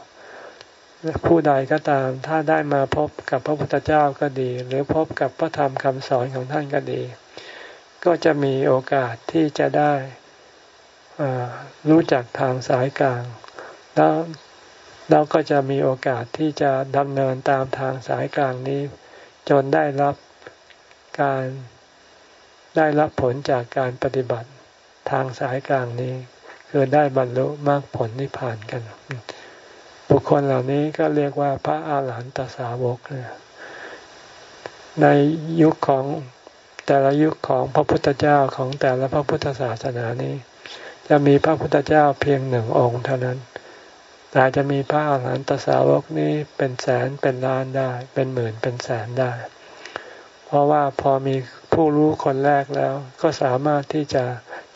ผู้ใดก็ตามถ้าได้มาพบกับพระพุทธเจ้าก็ดี หรือพบกับพระธรรมคำสอนของท่านก็ดี ก็จะมีโอกาสที่จะได้รู้จักทางสายกลาง แล้วเราก็จะมีโอกาสที่จะดำเนินตามทางสายกลางนี้ จนได้รับการได้รับผลจากการปฏิบัติทางสายกลางนี้ คือได้บรรลุมรรคผลนิพพานกัน บุคคลเหล่านี้ก็เรียกว่าพระอาหารหันตสาวกในยุคของแต่ละยุคของพระพุทธเจ้าของแต่ละพระพุทธศาสนานี้ จะมีพระพุทธเจ้าเพียงหนึ่งองค์เท่านั้นแต่จะมีพระอาหารหันตสาวกนี้เป็นแสนเป็นล้านได้ เป็นหมื่นเป็นแสนได้ เพราะว่าพอมีผู้รู้คนแรกแล้ว ก็สามารถที่จะ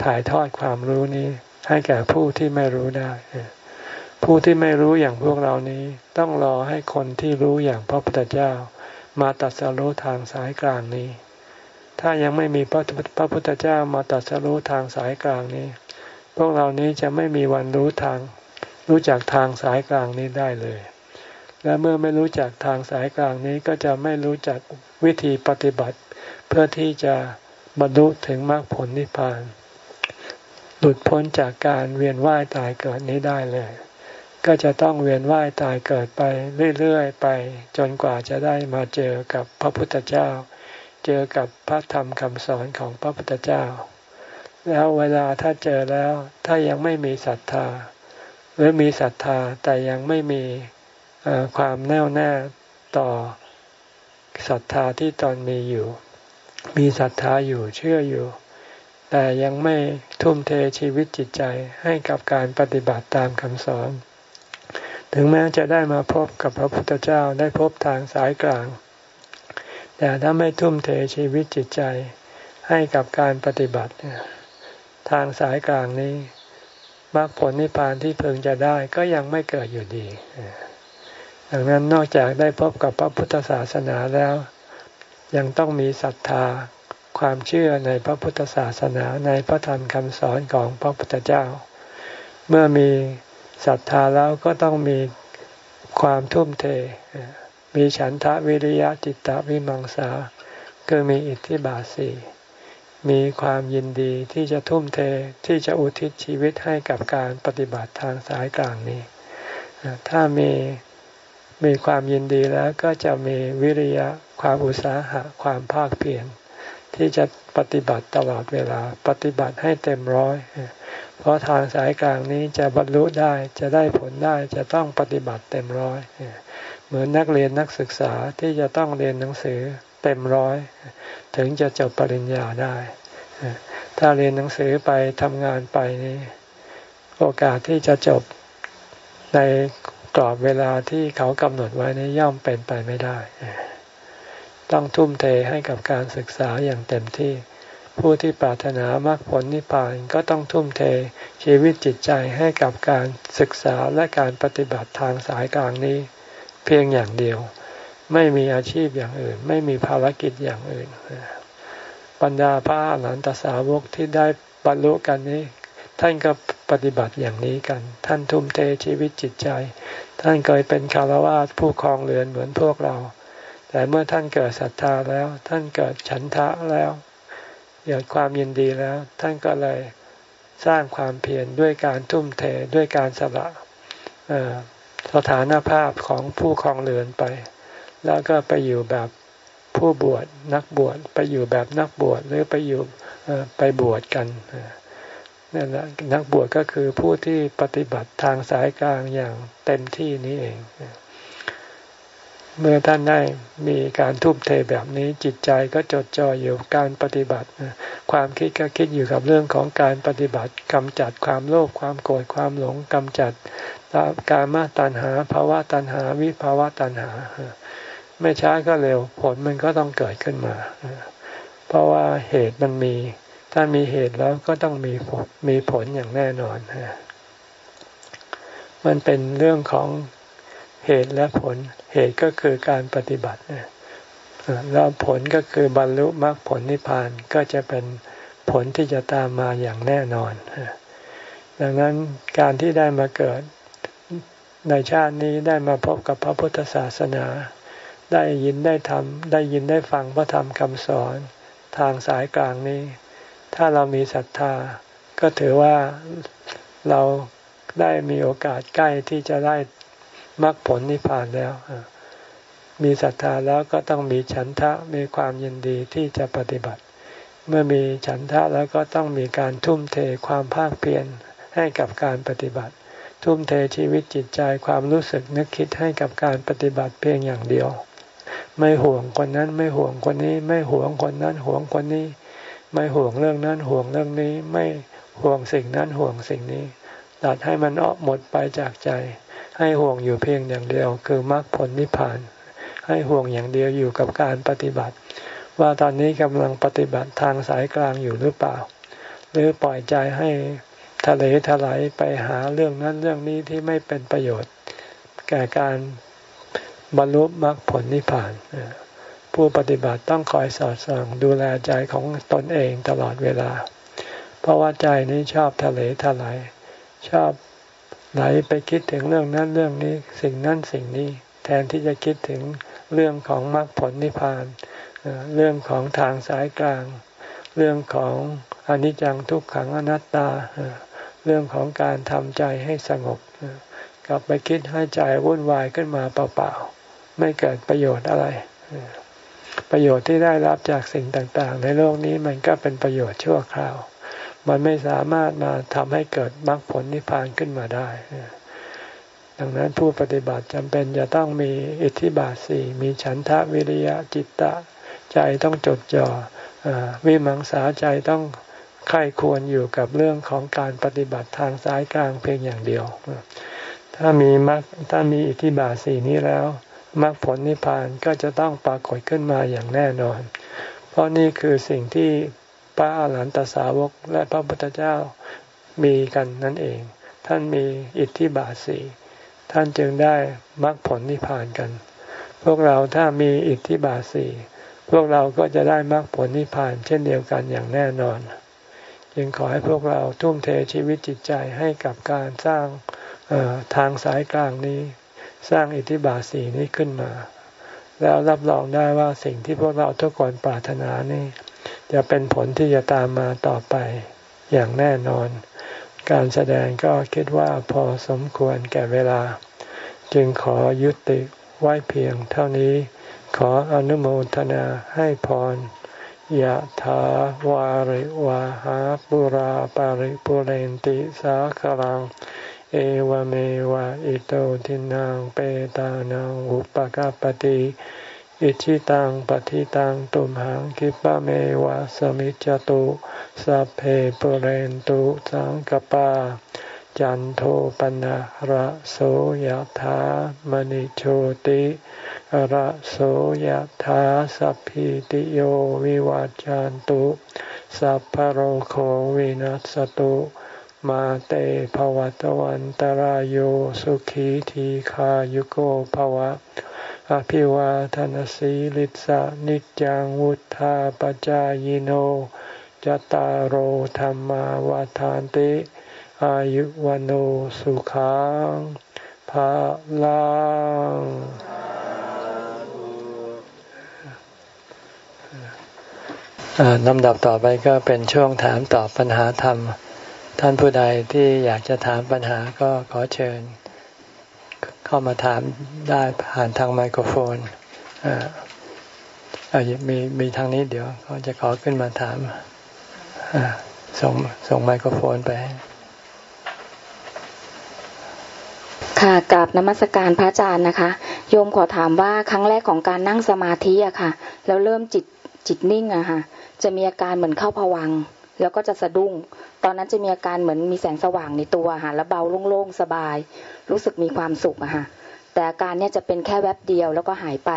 ถ่ายทอดความรู้นี้ ให้แก่ผู้ที่ไม่รู้ได้ ผู้ที่ไม่รู้อย่างพวกเรานี้ ต้องรอให้คนที่รู้อย่างพระพุทธเจ้า มาตัดสรู้ทางสายกลางนี้ ถ้ายังไม่มีพระพระพุทธเจ้ามาตัดสรู้ทางสายกลางนี้ พวกเรานี้จะไม่มีวันรู้ทาง รู้จักทางสายกลางนี้ได้เลย และเมื่อไม่รู้จักทางสายกลางนี้ก็จะไม่รู้จักวิธีปฏิบัติ เพื่อที่จะบรรลุถึงมรรคผลนิพพาน หลุดพ้นจากการเวียนว่ายตายเกิดนี้ได้เลย ก็จะต้องเวียนว่ายตายเกิดไปเรื่อยๆไป จนกว่าจะได้มาเจอกับพระพุทธเจ้า เจอกับพระธรรมคำสอนของพระพุทธเจ้า แล้วเวลาถ้าเจอแล้วถ้ายังไม่มีศรัทธา หรือมีศรัทธาแต่ยังไม่มีความแน่วแน่ต่อศรัทธาที่ตอนมีอยู่ มีศรัทธาอยู่เชื่ออยู่ แต่ยังไม่ทุ่มเทชีวิตจิตใจให้กับการปฏิบัติตามคำสอน ถึงแม้จะได้มาพบกับพระพุทธเจ้าได้พบทางสายกลาง แต่ถ้าไม่ทุ่มเทชีวิตจิตใจให้กับการปฏิบัติ ทางสายกลางนี้มรรคผลนิพพานที่เพึงจะได้ก็ยังไม่เกิดอยู่ดี ดังนั้นนอกจากได้พบกับพระพุทธศาสนาแล้ว ยังต้องมีศรัทธา ความเชื่อในพระพุทธศาสนาในพระธรรมคำสอนของพระพุทธเจ้า เมื่อมีศรัทธาแล้วก็ต้องมีความทุ่มเท มีฉันทะวิริยะจิตตวิมังสาคือมีอิทธิบาสีมีความยินดีที่จะทุ่มเทที่จะอุทิศชีวิตให้กับการปฏิบัติทางสายกลางนี้ ถ้ามีมีความยินดีแล้วก็จะมีวิริยะความอุตสาหะความภาคเพียร ที่จะปฏิบัติตลอดเวลา ปฏิบัติให้เต็มร้อย เพราะทางสายกลางนี้จะบรรลุได้จะได้ผลได้จะต้องปฏิบัติเต็มร้อยเหมือนนักเรียนนักศึกษาที่จะต้องเรียนหนังสือเต็มร้อย ถึงจะจบปริญญาได้ ถ้าเรียนหนังสือไปทำงานไปนี่โอกาสที่จะจบในกรอบเวลาที่เขากำหนดไว้นี้ย่อมเป็นไปไม่ได้ ต้องทุ่มเทให้กับการศึกษาอย่างเต็มที่ ผู้ที่ปรารถนามรรคผลนิพพานก็ต้องทุ่มเทชีวิตจิตใจให้กับการศึกษาและการปฏิบัติทางสายกลางนี้ เพียงอย่างเดียว ไม่มีอาชีพอย่างอื่น ไม่มีภารกิจอย่างอื่นบรรดาพระอรหันตสาวกที่ได้บรรลุกันนี้ ท่านก็ปฏิบัติอย่างนี้กัน ท่านทุ่มเทชีวิตจิตใจ ท่านเคยเป็นคารวะผู้ครองเรือนเหมือนพวกเรา แต่เมื่อท่านเกิดศรัทธาแล้ว ท่านเกิดฉันทะแล้วเกิดความยินดีแล้ว ท่านก็เลยสร้างความเพียรด้วยการทุ่มเทด้วยการสละสถานภาพของผู้ครองเรือนไป แล้วก็ไปอยู่แบบผู้บวชนักบวชไปอยู่แบบนักบวชหรือไปอยู่ไปบวชกันนั่นแหละนักบวชก็คือผู้ที่ปฏิบัติทางสายกลางอย่างเต็มที่นี้เอง เมื่อท่านได้มีการทุ่มเทแบบนี้จิตใจก็จดจ่ออยู่การปฏิบัติ ความคิดก็คิดอยู่กับเรื่องของการปฏิบัติกำจัดความโลภความโกรธความหลงกำจัดการมาตัณหาภาวะตัณหาวิภาวะตัณหา ไม่ช้าก็เร็วผลมันก็ต้องเกิดขึ้นมา เพราะว่าเหตุมันมี ถ้ามีเหตุแล้วก็ต้องมีผลมีผลอย่างแน่นอนมันเป็นเรื่องของ เหตุและผล เหตุก็คือการปฏิบัติแล้วผลก็คือบรรลุมรรคผลนิพพานก็จะเป็นผลที่จะตามมาอย่างแน่นอน ดังนั้นการที่ได้มาเกิดในชาตินี้ได้มาพบกับพระพุทธศาสนา ได้ยินได้ทำได้ยินได้ฟังพระธรรมคำสอนทางสายกลางนี้ ถ้าเรามีศรัทธา ก็ถือว่าเราได้มีโอกาสใกล้ที่จะได้ มรรคผลนิพพานแล้วมีศรัทธาแล้วก็ต้องมีฉันทะมีความยินดีที่จะปฏิบัติ เมื่อมีฉันทะแล้วก็ต้องมีการทุ่มเทความภาคเพียรให้กับการปฏิบัติ ทุ่มเทชีวิตจิตใจความรู้สึกนึกคิดให้กับการปฏิบัติเพียงอย่างเดียว ไม่ห่วงคนนั้นไม่ห่วงคนนี้ ไม่ห่วงคนนั้นห่วงคนนี้ ไม่ห่วงเรื่องนั้นห่วงเรื่องนี้ ไม่ห่วงสิ่งนั้นห่วงสิ่งนี้ตัดให้มันออกหมดไปจากใจ ให้ห่วงอยู่เพียงอย่างเดียว คือมรรคผลนิพพาน ให้ห่วงอย่างเดียวอยู่กับการปฏิบัติ ว่าตอนนี้กำลังปฏิบัติทางสายกลางอยู่หรือเปล่า หรือปล่อยใจให้ทะเลทลายไปหาเรื่องนั้นเรื่องนี้ที่ไม่เป็นประโยชน์ แก่การบรรลุมรรคผลนิพพาน ผู้ปฏิบัติต้องคอยสอดส่องดูแลใจของตนเองตลอดเวลา เพราะว่าใจนี้ชอบทะเลทลายชอบ ไหลไปคิดถึงเรื่องนั้นเรื่องนี้สิ่งนั้นสิ่งนี้ แทนที่จะคิดถึงเรื่องของมรรคผลนิพพาน เรื่องของทางสายกลาง เรื่องของอนิจจังทุกขังอนัตตา เรื่องของการทำใจให้สงบ กลับไปคิดให้ใจวุ่นวายขึ้นมาเปล่าๆ ไม่เกิดประโยชน์อะไร ประโยชน์ที่ได้รับจากสิ่งต่างๆ ในโลกนี้มันก็เป็นประโยชน์ชั่วคราว มันไม่สามารถมาทำให้เกิดมรรคผลนิพพานขึ้นมาได้ ดังนั้นผู้ปฏิบัติจำเป็นจะต้องมีอิทธิบาทสี่มีฉันทะวิริยะจิตตะ ใจต้องจดจ่อวิมังสาใจต้องไข้ควรอยู่กับเรื่องของการปฏิบัติทางสายกลางเพียงอย่างเดียว ถ้ามีมรรคถ้ามีอิทธิบาทสี่นี้แล้วมรรคผลนิพพานก็จะต้องปรากฏขึ้นมาอย่างแน่นอน เพราะนี่คือสิ่งที่ ระอาหารหันตสาวกและพระพุทธเจ้ามีกันนั่นเอง ท่านมีอิทธิบาทสีท่านจึงได้มรรคผลนิพพานกัน พวกเราถ้ามีอิทธิบาทสีพวกเราก็จะได้มรรคผลนิพพานเช่นเดียวกันอย่างแน่นอน จึงขอให้พวกเราทุ่มเทชีวิตจิตใจให้กับการสร้างทางสายกลางนี้ สร้างอิทธิบาทสีนี้ขึ้นมา แล้วรับรองได้ว่าสิ่งที่พวกเราทุกคนปรารถนานี่ จะเป็นผลที่จะตามมาต่อไปอย่างแน่นอน การแสดงก็คิดว่าพอสมควรแก่เวลา จึงขอยุติไว้เพียงเท่านี้ ขออนุโมทนาให้พรยะถาวาริวาหาปุราปาริปุเรนติสาคลัง เอวเมวะอิโตทินังเปตานังอุปกาปติ อิชิตังปฏิตังตุมหังคิปะเมวะสมิจจตุสัพเพปเรนตุสังกปา จันโทปนะระโสยธามณิโชติระโสยธาสัพพิติโยวิวัจจันตุสัพพโรโควินัสตุมาเตภวัตวันตารโยสุขีทีขายุโกภวะ อภิวาทนสีลิสะนิจังวุธาปจายโนจตารโหธรรมาวาทานติ อายุวันโอสุขังภาลังลำดับต่อไปก็เป็นช่วงถามตอบปัญหาธรรม ท่านผู้ใดที่อยากจะถามปัญหาก็ขอเชิญ เข้ามาถามได้ผ่านทางไมโครโฟนอ่ามีมีทางนี้เดี๋ยวเขาจะขอขึ้นมาถามส่งส่งไมโครโฟนไป ค่ะกราบนมัสการพระอาจารย์นะคะ โยมขอถามว่าครั้งแรกของการนั่งสมาธิอะค่ะ แล้วเริ่มจิตจิตนิ่งอะค่ะ จะมีอาการเหมือนเข้าผวัง แล้วก็จะสะดุ้ง ตอนนั้นจะมีอาการเหมือนมีแสงสว่างในตัวค่ะแล้วเบาโล่งๆสบาย รู้สึกมีความสุขอะค่ะแต่อาการเนี้ยจะเป็นแค่แวบเดียวแล้วก็หายไป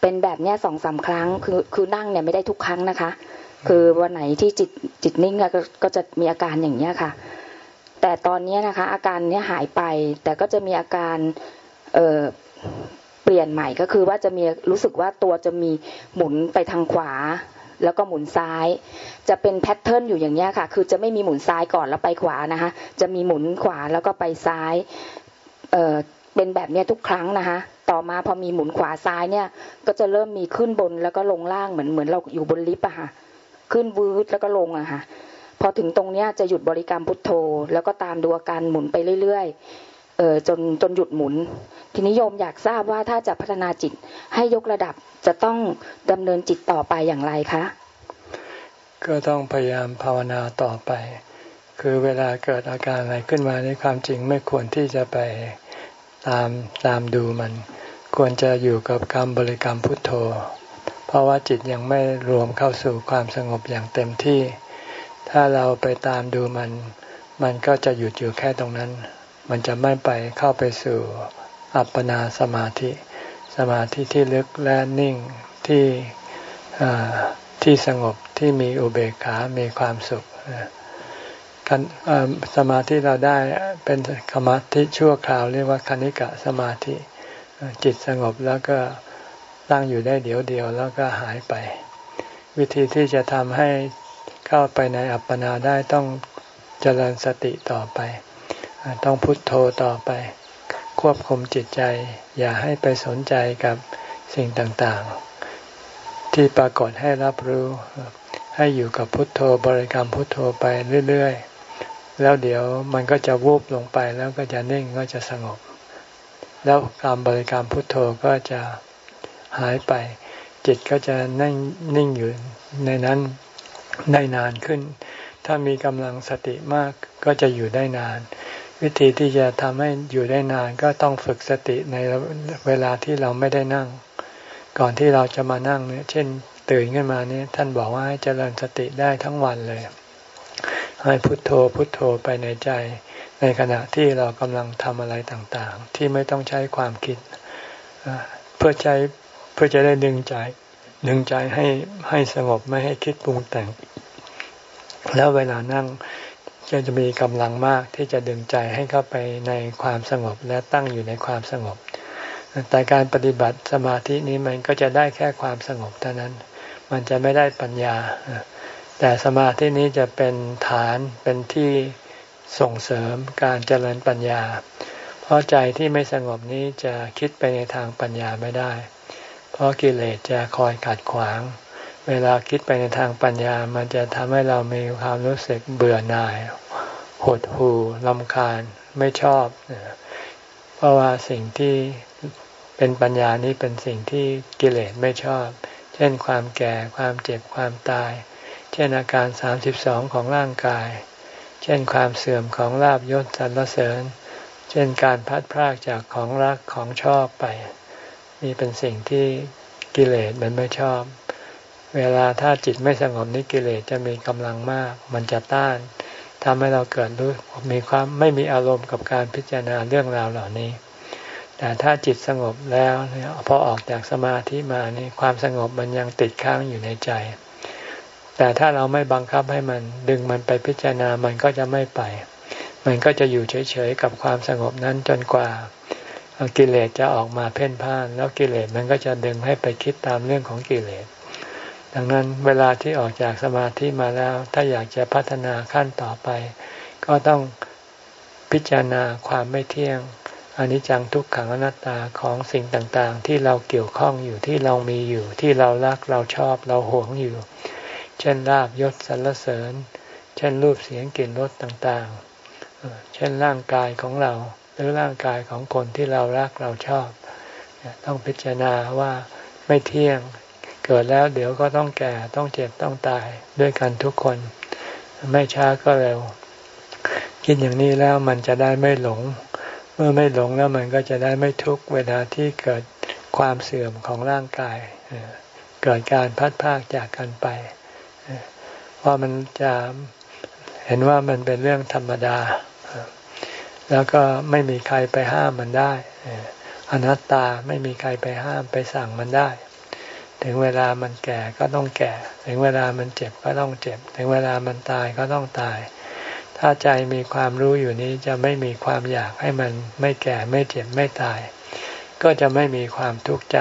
เป็นแบบเนี้ยสองสาครั้ง คือคือนั่งเนี่ยไม่ได้ทุกครั้งนะคะ คือวันไหนที่จิตจิตนิ่งก็ก็จะมีอาการอย่างเนี้ยค่ะ แต่ตอนนี้นะคะ อาการเนี้ยหายไป แต่ก็จะมีอาการเออเปลี่ยนใหม่ก็คือว่าจะมีรู้สึกว่าตัวจะมีหมุนไปทางขวา แล้วก็หมุนซ้าย จะเป็นแพทเทิร์นอยู่อย่างนี้ค่ะ คือจะไม่มีหมุนซ้ายก่อนแล้วไปขวานะคะ จะมีหมุนขวาแล้วก็ไปซ้ายเออเป็นแบบนี้ทุกครั้งนะคะ ต่อมาพอมีหมุนขวาซ้ายเนี่ย ก็จะเริ่มมีขึ้นบนแล้วก็ลงล่างเหมือนเหมือนเราอยู่บนลิฟต์อะค่ะ ขึ้นวืดแล้วก็ลงอะค่ะพอถึงตรงเนี้ยจะหยุดบริกรรมพุทโธ แล้วก็ตามดูอาการหมุนไปเรื่อยๆ ออจนจนหยุดหมุน ทีนี้โยมอยากทราบว่าถ้าจะพัฒนาจิตให้ยกระดับจะต้องดำเนินจิตต่อไปอย่างไรคะ ก็ต้องพยายามภาวนาต่อไป คือเวลาเกิดอาการอะไรขึ้นมาในความจริงไม่ควรที่จะไปตามตามดูมัน ควรจะอยู่กับคำบริกรรมพุทโธ เพราะว่าจิตยังไม่รวมเข้าสู่ความสงบอย่างเต็มที่ ถ้าเราไปตามดูมัน มันก็จะหยุดอยู่แค่ตรงนั้น มันจะไม่ไปเข้าไปสู่อัปปนาสมาธิ สมาธิที่ลึกและนิ่งที่ที่สงบที่มีอุเบกขา มีความสุขสมาธิเราได้เป็นสมาธิชั่วคราวเรียกว่าคณิกะสมาธิ จิตสงบแล้วก็ตั้งอยู่ได้เดี๋ยวเดียวแล้วก็หายไป วิธีที่จะทำให้เข้าไปในอัปปนาได้ต้องเจริญสติต่อไป ต้องพุทโธต่อไป ควบคุมจิตใจ อย่าให้ไปสนใจกับสิ่งต่างๆ ที่ปรากฏให้รับรู้ ให้อยู่กับพุทโธบริกรรมพุทโธไปเรื่อยๆ แล้วเดี๋ยวมันก็จะวูบลงไปแล้วก็จะนิ่งก็จะสงบ แล้วการบริกรรมพุทโธก็จะหายไป จิตก็จะนิ่งนิ่งอยู่ในนั้นได้นานขึ้น ถ้ามีกำลังสติมากก็จะอยู่ได้นาน วิธีที่จะทำให้อยู่ได้นานก็ต้องฝึกสติในเวลาที่เราไม่ได้นั่ง ก่อนที่เราจะมานั่งเนี่ย เช่น ตื่นขึ้นมาเนี่ยท่านบอกว่าให้เจริญสติได้ทั้งวันเลย ให้พุทโธพุทโธไปในใจ ในขณะที่เรากำลังทำอะไรต่างๆ ที่ไม่ต้องใช้ความคิด เพื่อใช้เพื่อจะได้ดึงใจดึงใจให้ให้สงบไม่ให้คิดปรุงแต่ง แล้วเวลานั่ง จะจะมีกำลังมากที่จะดึงใจให้เข้าไปในความสงบและตั้งอยู่ในความสงบ แต่การปฏิบัติสมาธินี้มันก็จะได้แค่ความสงบเท่านั้น มันจะไม่ได้ปัญญา แต่สมาธินี้จะเป็นฐานเป็นที่ส่งเสริมการเจริญปัญญา เพราะใจที่ไม่สงบนี้จะคิดไปในทางปัญญาไม่ได้ เพราะกิเลสจะคอยขัดขวาง เวลาคิดไปในทางปัญญา มันจะทำให้เรามีความรู้สึกเบื่อหน่าย หดหู่ลำคาญ ไม่ชอบ เพราะว่าสิ่งที่เป็นปัญญานี้เป็นสิ่งที่กิเลสไม่ชอบ เช่นความแก่ ความเจ็บ ความตาย เช่นอาการสามสิบสองของร่างกาย เช่นความเสื่อมของลาบยศสรรเสริญ เช่นการพัดพรากจากของรักของชอบไป นี่เป็นสิ่งที่กิเลสมันไม่ชอบ เวลาถ้าจิตไม่สงบนี้กิเลสจะมีกำลังมาก มันจะต้านทำให้เราเกิดรู้มีความไม่มีอารมณ์กับการพิจารณาเรื่องราวเหล่านี้ แต่ถ้าจิตสงบแล้วเนี่ยพอออกจากสมาธิมานี่ความสงบมันยังติดค้างอยู่ในใจ แต่ถ้าเราไม่บังคับให้มันดึงมันไปพิจารณามันก็จะไม่ไป มันก็จะอยู่เฉยๆกับความสงบนั้นจนกว่ากิเลสจะออกมาเพ่นพ่าน แล้วกิเลสมันก็จะดึงให้ไปคิดตามเรื่องของกิเลส ดังนั้นเวลาที่ออกจากสมาธิมาแล้ว ถ้าอยากจะพัฒนาขั้นต่อไป ก็ต้องพิจารณาความไม่เที่ยงอนิจจังทุกขังอนัตตาของสิ่งต่างๆ ที่เราเกี่ยวข้องอยู่ที่เรามีอยู่ ที่เรารักเราชอบเราหวงอยู่ เช่นลาบยศสรรเสริญ เช่นรูปเสียงกลิ่นรสต่างๆ เช่นร่างกายของเรา หรือร่างกายของคนที่เรารักเราชอบ ต้องพิจารณาว่าไม่เที่ยง เกิดแล้วเดี๋ยวก็ต้องแก่ต้องเจ็บต้องตายด้วยกันทุกคน ไม่ช้าก็เร็ว คิดอย่างนี้แล้วมันจะได้ไม่หลง เมื่อไม่หลงแล้วมันก็จะได้ไม่ทุกเวลาที่เกิดความเสื่อมของร่างกาย เกิดการพัดพากจากกันไปพราะมันจะเห็นว่ามันเป็นเรื่องธรรมดา แล้วก็ไม่มีใครไปห้ามมันได้อนัตตาไม่มีใครไปห้ามไปสั่งมันได้ ถึงเวลามันแก่ก็ต้องแก่ ถึงเวลามันเจ็บก็ต้องเจ็บ ถึงเวลามันตายก็ต้องตาย ถ้าใจมีความรู้อยู่นี้จะไม่มีความอยากให้มันไม่แก่ไม่เจ็บไม่ตาย ก็จะไม่มีความทุกข์ใจ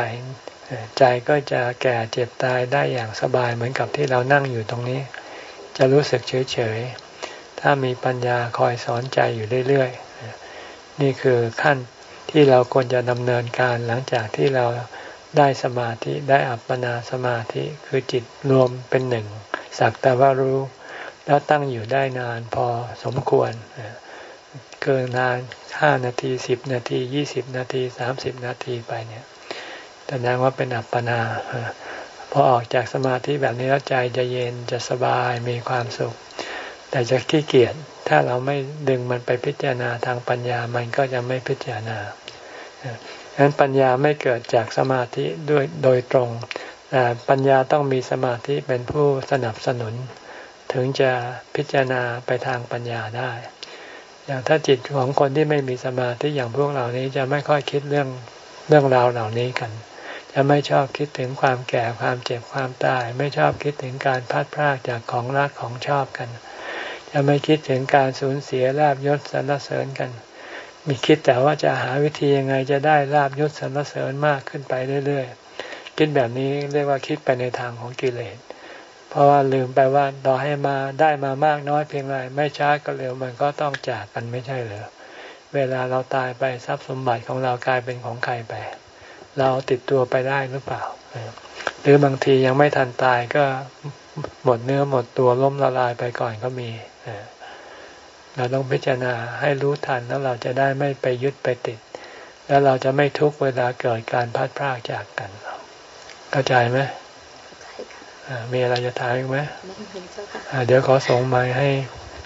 ใจก็จะแก่เจ็บตายได้อย่างสบายเหมือนกับที่เรานั่งอยู่ตรงนี้ จะรู้สึกเฉยเฉยถ้ามีปัญญาคอยสอนใจอยู่เรื่อยๆ นี่คือขั้นที่เราควรจะดำเนินการหลังจากที่เรา ได้สมาธิได้อัปปนาสมาธิคือจิตรวมเป็นหนึ่งสักแต่ว่ารู้ แล้วตั้งอยู่ได้นานพอสมควร เกินนานห้านาทีสิบนาทียี่สิบนาทีสามสิบนาทีไปเนี่ยแสดงว่าเป็นอัปปนาพอออกจากสมาธิแบบนี้แล้วใจจะเย็นจะสบายมีความสุข แต่จะขี้เกียจถ้าเราไม่ดึงมันไปพิจารณาทางปัญญามันก็จะไม่พิจารณา ดังนั้นปัญญาไม่เกิดจากสมาธิด้วยโดยตรง แต่ปัญญาต้องมีสมาธิเป็นผู้สนับสนุน ถึงจะพิจารณาไปทางปัญญาได้ อย่างถ้าจิตของคนที่ไม่มีสมาธิอย่างพวกเรานี้จะไม่ค่อยคิดเรื่องเรื่องราวเหล่านี้กัน จะไม่ชอบคิดถึงความแก่ความเจ็บความตาย ไม่ชอบคิดถึงการพัดพรากจากของรักของชอบกัน จะไม่คิดถึงการสูญเสียลาบยศสรรเสริญกัน มีคิดแต่ว่าจะหาวิธียังไงจะได้ลาบยศสรรเสริญมากขึ้นไปเรื่อยๆ คิดแบบนี้เรียกว่าคิดไปในทางของกิเลส เพราะว่าลืมไปว่าต่อให้มาได้มามากน้อยเพียงไรไม่ช้าก็เร็วมันก็ต้องจากกันไม่ใช่เหรอ เวลาเราตายไปทรัพย์สมบัติของเรากลายเป็นของใครไป เราติดตัวไปได้หรือเปล่า หรือบางทียังไม่ทันตายก็หมดเนื้อหมดตัวล้มละลายไปก่อนก็มี เราต้องพิจารณาให้รู้ทันแล้วเราจะได้ไม่ไปยึดไปติด แล้วเราจะไม่ทุกเวลาเกิดการพัดพรากจากกันเข้าใจไหมมีอะไรจะถามอีกไหมเดี๋ยวขอส่งไม้ให้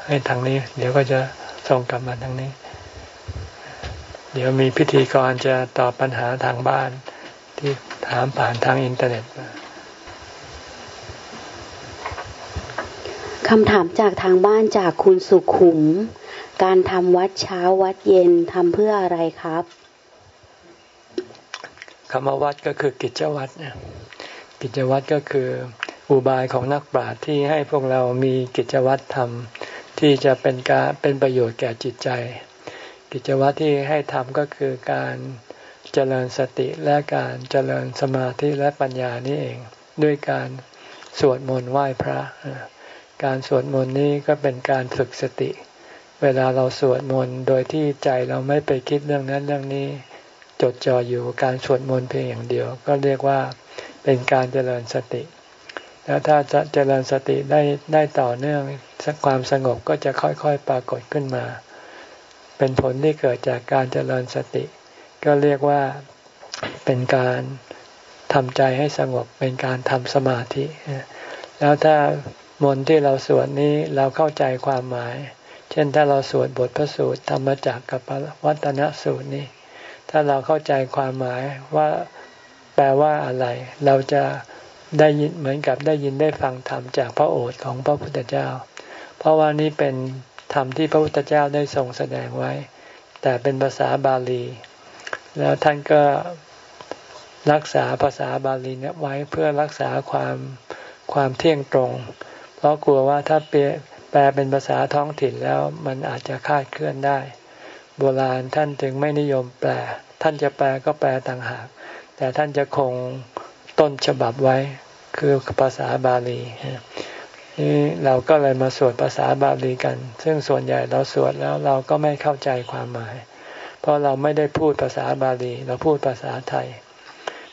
ให้ทางนี้ เดี๋ยวก็จะส่งกลับมาทางนี้ เดี๋ยวมีพิธีกรจะตอบปัญหาทางบ้านที่ถามผ่านทางอินเทอร์เน็ต คำถามจากทางบ้านจากคุณสุขุม การทำวัดเช้าวัดเย็นทำเพื่ออะไรครับคำว่าวัดก็คือกิจวัตรกิจวัตรก็คืออุบายของนักปราชญ์ที่ให้พวกเรามีกิจวัตรทำที่จะเป็นการเป็นประโยชน์แก่จิตใจ กิจวัตรที่ให้ทำก็คือการเจริญสติและการเจริญสมาธิและปัญญานี่เอง ด้วยการสวดมนต์ไหว้พระ การสวดมนต์นี้ก็เป็นการฝึกสติ เวลาเราสวดมนต์โดยที่ใจเราไม่ไปคิดเรื่องนั้นเรื่องนี้ จดจ่ออยู่การสวดมนต์เพียงอย่างเดียว ก็เรียกว่าเป็นการเจริญสติ แล้วถ้าจะเจริญสติได้ได้ต่อเนื่องความสงบก็จะค่อยๆปรากฏขึ้นมา เป็นผลที่เกิดจากการเจริญสติ ก็เรียกว่าเป็นการทำใจให้สงบเป็นการทำสมาธิ แล้วถ้า มนที่เราสวดนี้เราเข้าใจความหมาย เช่นถ้าเราสวดบทพระสูตรธรรมจักกับวัตนสูตรนี้ ถ้าเราเข้าใจความหมายว่าแปลว่าอะไร เราจะได้ยินเหมือนกับได้ยินได้ฟังธรรมจากพระโอษฐ์ของพระพุทธเจ้า เพราะว่านี้เป็นธรรมที่พระพุทธเจ้าได้ทรงแสดงไว้ แต่เป็นภาษาบาลี แล้วท่านก็รักษาภาษาบาลีนี้ไว้เพื่อรักษาความความเที่ยงตรง ราะกลัวว่าถ้าแปลเป็นภาษาท้องถิ่นแล้วมันอาจจะคาดเคลื่อนได้ โบราณท่านจึงไม่นิยมแปล ท่านจะแปลก็แปลต่างหาก แต่ท่านจะคงต้นฉบับไว้ คือภาษาบาลีนี่เราก็เลยมาสวดภาษาบาลีกัน ซึ่งส่วนใหญ่เราสวดแล้วเราก็ไม่เข้าใจความหมาย เพราะเราไม่ได้พูดภาษาบาลี เราพูดภาษาไทย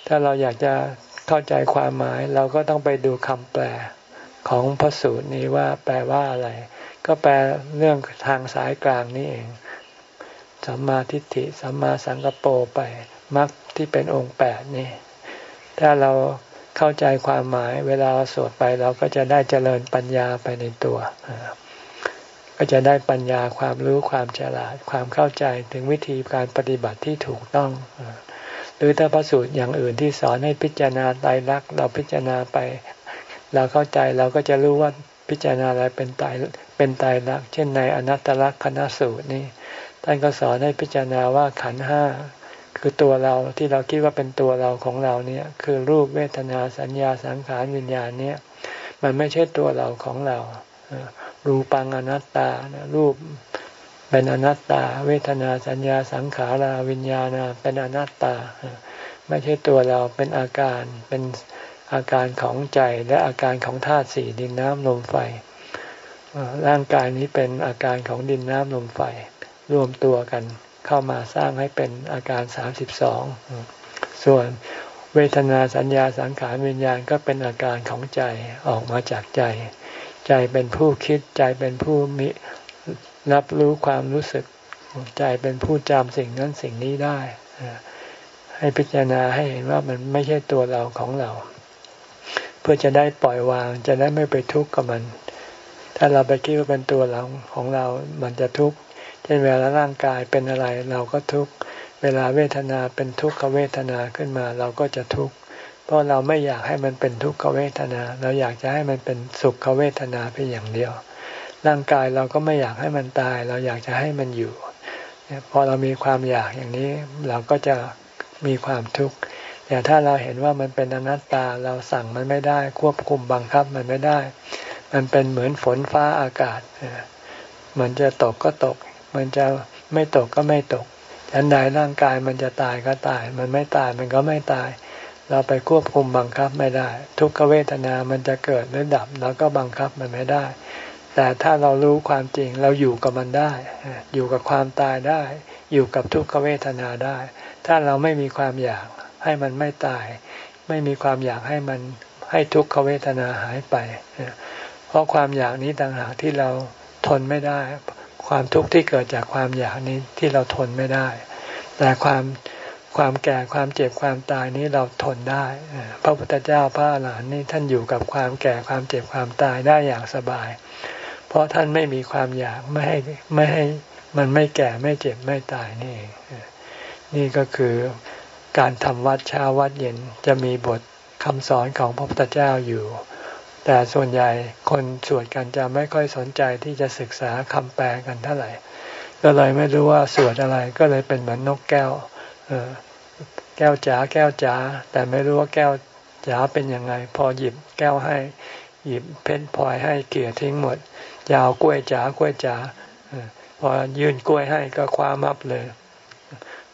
ถ้าเราอยากจะเข้าใจความหมาย เราก็ต้องไปดูคำแปล ของพระสูตรนี้ว่าแปลว่าอะไร ก็แปลเรื่องทางสายกลางนี่เอง สัมมาทิฏฐิ สัมมาสังกปรไปมรรคที่เป็นองค์แปดนี่ ถ้าเราเข้าใจความหมาย เวลาเราสวดไปเราก็จะได้เจริญปัญญาไปในตัว ก็จะได้ปัญญาความรู้ความฉลาด ความเข้าใจถึงวิธีการปฏิบัติที่ถูกต้องหรือถ้าพระสูตรอย่างอื่นที่สอนให้พิจารณาไตรลักษณ์เราพิจารณาไป เราเข้าใจเราก็จะรู้ว่าพิจารณาอะไรเป็นไตเป็นไตรลัก เช่นในอนัตตลักษณสูตรนี่ท่านก็สอนให้พิจารณาว่าขันห้าคือตัวเราที่เราคิดว่าเป็นตัวเราของเราเนี่ยคือรูปเวทนาสัญญาสังขารวิญญาณเนี่ยมันไม่ใช่ตัวเราของเรา รูปังอนัตตารูปเป็นอนัตตา เวทนาสัญญาสังขาราวิญญาณเป็นอนัตตา ไม่ใช่ตัวเราเป็นอาการเป็น อาการของใจและอาการของธาตุสี่ดินน้ำลมไฟร่างกายนี้เป็นอาการของดินน้ำลมไฟ รวมตัวกันเข้ามาสร้างให้เป็นอาการสามสิบสองส่วนเวทนาสัญญาสังขารวิญญาณก็เป็นอาการของใจออกมาจากใจ ใจเป็นผู้คิดใจเป็นผู้มีรับรู้ความรู้สึก ใจเป็นผู้จำสิ่งนั้นสิ่งนี้ได้ ให้พิจารณาให้เห็นว่ามันไม่ใช่ตัวเราของเรา เพื่อจะได้ปล่อยวาง จะได้ไม่ไปทุกข์กับมัน ถ้าเราไปคิดว่าเป็นตัวเราของเรา มันจะทุกข์เช่นเวลาร่างกายเป็นอะไรเราก็ทุกข์เวลาเวทนาเป็นทุกขเวทนาขึ้นมาเราก็จะทุกข์เพราะเราไม่อยากให้มันเป็นทุกขเวทนา เราอยากจะให้มันเป็นสุขเวทนาเพียงอย่างเดียว ร่างกายเราก็ไม่อยากให้มันตาย เราอยากจะให้มันอยู่พอเรามีความอยากอย่างนี้ เราก็จะมีความทุกข์ แต่ถ้าเราเห็นว่ามันเป็นอนัตตาเราสั่งมันไม่ได้ ควบคุมบังคับมันไม่ได้ มันเป็นเหมือนฝนฟ้าอากาศ มันจะตกก็ตก มันจะไม่ตกก็ไม่ตกฉันใดร่างกายมันจะตายก็ตาย มันไม่ตายมันก็ไม่ตาย เราไปควบคุมบังคับไม่ได้ ทุกขเวทนามันจะเกิดหรือดับเราก็บังคับมันไม่ได้ แต่ถ้าเรารู้ความจริงเราอยู่กับมันได้ อยู่กับความตายได้ อยู่กับทุกขเวทนาได้ ถ้าเราไม่มีความอยาก ให้มันไม่ตาย ไม่มีความอยากให้มันให้ทุกขเวทนาหายไป เพราะความอยากนี้ต่างหากที่เราทนไม่ได้ ความทุกข์ที่เกิดจากความอยากนี้ที่เราทนไม่ได้ แต่ความความแก่ความเจ็บความตายนี้เราทนได้ พระพุทธเจ้าพระอรหันต์นี่ท่านอยู่กับความแก่ความเจ็บความตายได้อย่างสบาย เพราะท่านไม่มีความอยากไม่ให้ไม่ให้มันไม่แก่ไม่เจ็บไม่ตายนี่นี่ก็คือ การทำวัดเช้าวัดเย็นจะมีบทคำสอนของพระพุทธเจ้าอยู่ แต่ส่วนใหญ่คนสวดกันจะไม่ค่อยสนใจที่จะศึกษาคำแปลกันเท่าไหร่ ก็เลยไม่รู้ว่าสวดอะไรก็เลยเป็นเหมือนนกแก้วแก้วจ๋าแก้วจ๋าแต่ไม่รู้ว่าแก้วจ๋าเป็นยังไง พอหยิบแก้วให้ หยิบเพชรพลอยให้เกลี่ยทิ้งหมดยาวกล้วยจ๋ากล้วยจ๋าพอยื่นกล้วยให้ก็คว้ามับเลย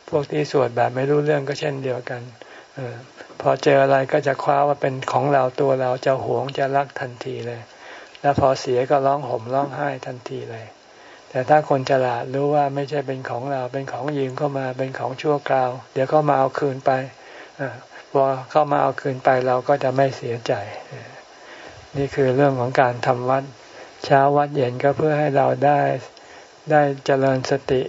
พวกที่สวดแบบไม่รู้เรื่องก็เช่นเดียวกันอพอเจออะไรก็จะคว้าว่าเป็นของเราตัวเราจะหวงจะรักทันทีเลย แล้วพอเสียก็ร้องห่มร้องไห้ทันทีเลย แต่ถ้าคนฉลาดรู้ว่าไม่ใช่เป็นของเราเป็นของยืมเข้ามาเป็นของชั่วคราว เดี๋ยวก็มาเอาคืนไปพอเข้ามาเอาคืนไปเราก็จะไม่เสียใจ นี่คือเรื่องของการทำวัดเช้าวัดเย็นก็เพื่อให้เราได้ได้เจริญสติ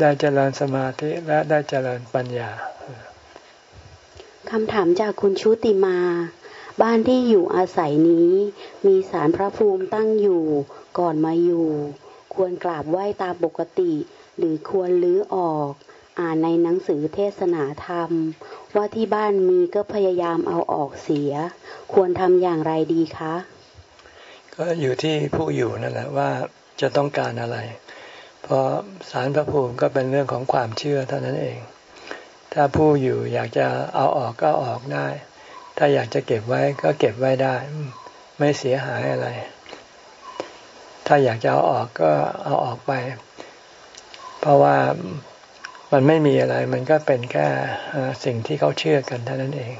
ได้เจริญสมาธิและได้เจริญปัญญาคำถามจากคุณชุติมา บ้านที่อยู่อาศัยนี้ มีสารพระภูมิตั้งอยู่ก่อนมาอยู่ ควรกราบไหว้ตามปกติ หรือควรลื้อออก อ่านในหนังสือเทศนาธรรม ว่าที่บ้านมีก็พยายามเอาออกเสีย ควรทำอย่างไรดีคะ ก็อยู่ที่ผู้อยู่นั่นแหละว่าจะต้องการอะไร เพราะสารพระภูมิก็เป็นเรื่องของความเชื่อเท่านั้นเอง ถ้าผู้อยู่อยากจะเอาออกก็ออกได้ ถ้าอยากจะเก็บไว้ก็เก็บไว้ได้ ไม่เสียหายอะไร ถ้าอยากจะเอาออกก็เอาออกไป เพราะว่ามันไม่มีอะไร มันก็เป็นแค่สิ่งที่เขาเชื่อกันเท่านั้นเอง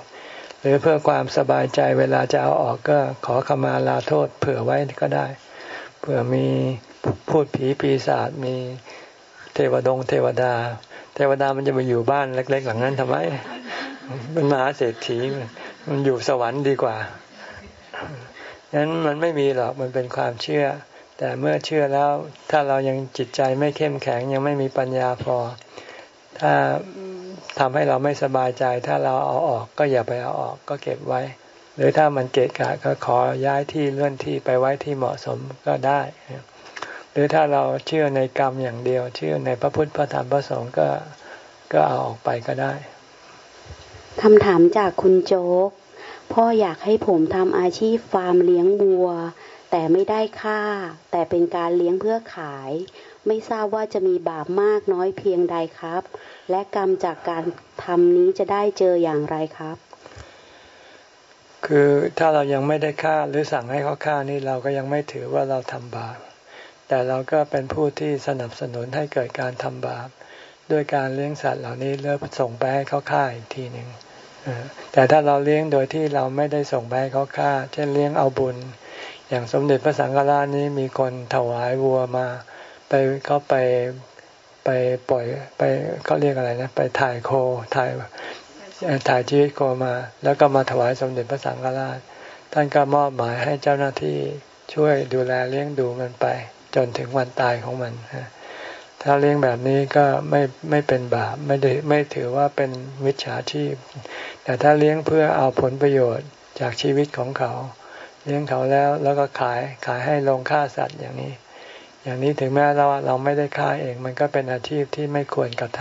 หรือเพื่อความสบายใจเวลาจะเอาออกก็ขอขมาลาโทษ เผื่อไว้ก็ได้ เผื่อมี พูดผีปีศาจมีเทวดง เทวดา เทวดามันจะมาอยู่บ้านเล็ก ๆ หลังนั้นทำไมมันมหาเศรษฐีมันอยู่สวรรค์ดีกว่าฉะนั้นมันไม่มีหรอกมันเป็นความเชื่อ แต่เมื่อเชื่อแล้วถ้าเรายังจิตใจไม่เข้มแข็งยังไม่มีปัญญาพอ ถ้าทำให้เราไม่สบายใจ ถ้าเราเอาออกก็อย่าไปเอาออกก็เก็บไว้ หรือถ้ามันเกะกะก็ขอย้ายที่เลื่อนที่ไปไว้ที่เหมาะสมก็ได้ หรือถ้าเราเชื่อในกรรมอย่างเดียว เชื่อในพระพุทธพระธรรมพระสงฆ์ก็ก็เอาออกไปก็ได้คำถามจากคุณโจ๊ก พ่ออยากให้ผมทำอาชีพฟาร์มเลี้ยงวัว แต่ไม่ได้ค่า แต่เป็นการเลี้ยงเพื่อขาย ไม่ทราบว่าจะมีบาปมากน้อยเพียงใดครับ และกรรมจากการทำนี้จะได้เจออย่างไรครับ คือถ้าเรายังไม่ได้ฆ่าหรือสั่งให้เขาฆ่านี่เราก็ยังไม่ถือว่าเราทำบาป แต่เราก็เป็นผู้ที่สนับสนุนให้เกิดการทำบาป ด้วยการเลี้ยงสัตว์เหล่านี้เลิกส่งไปให้เขาฆ่าอีกทีหนึ่งแต่ถ้าเราเลี้ยงโดยที่เราไม่ได้ส่งไปให้เขาฆ่า เช่นเลี้ยงเอาบุญ อย่างสมเด็จพระสังฆราชนี้มีคนถวายวัวมาไปเขาไปไปปล่อยไปเขาเรียกอะไรนะไปถ่ายโคถ่ายถ่ายชีวิตโคมา แล้วก็มาถวายสมเด็จพระสังฆราช ท่านก็มอบหมายให้เจ้าหน้าที่ช่วยดูแลเลี้ยงดูมันไป จนถึงวันตายของมันถ้าเลี้ยงแบบนี้ก็ไม่ไม่เป็นบาปไม่ได้ไม่ถือว่าเป็นวิชาชีพ แต่ถ้าเลี้ยงเพื่อเอาผลประโยชน์จากชีวิตของเขา เลี้ยงเขาแล้วแล้วก็ขายขายให้ลงฆ่าสัตว์อย่างนี้ อย่างนี้ถึงแม้เราเราไม่ได้ฆ่าเอง มันก็เป็นอาชีพที่ไม่ควรกระท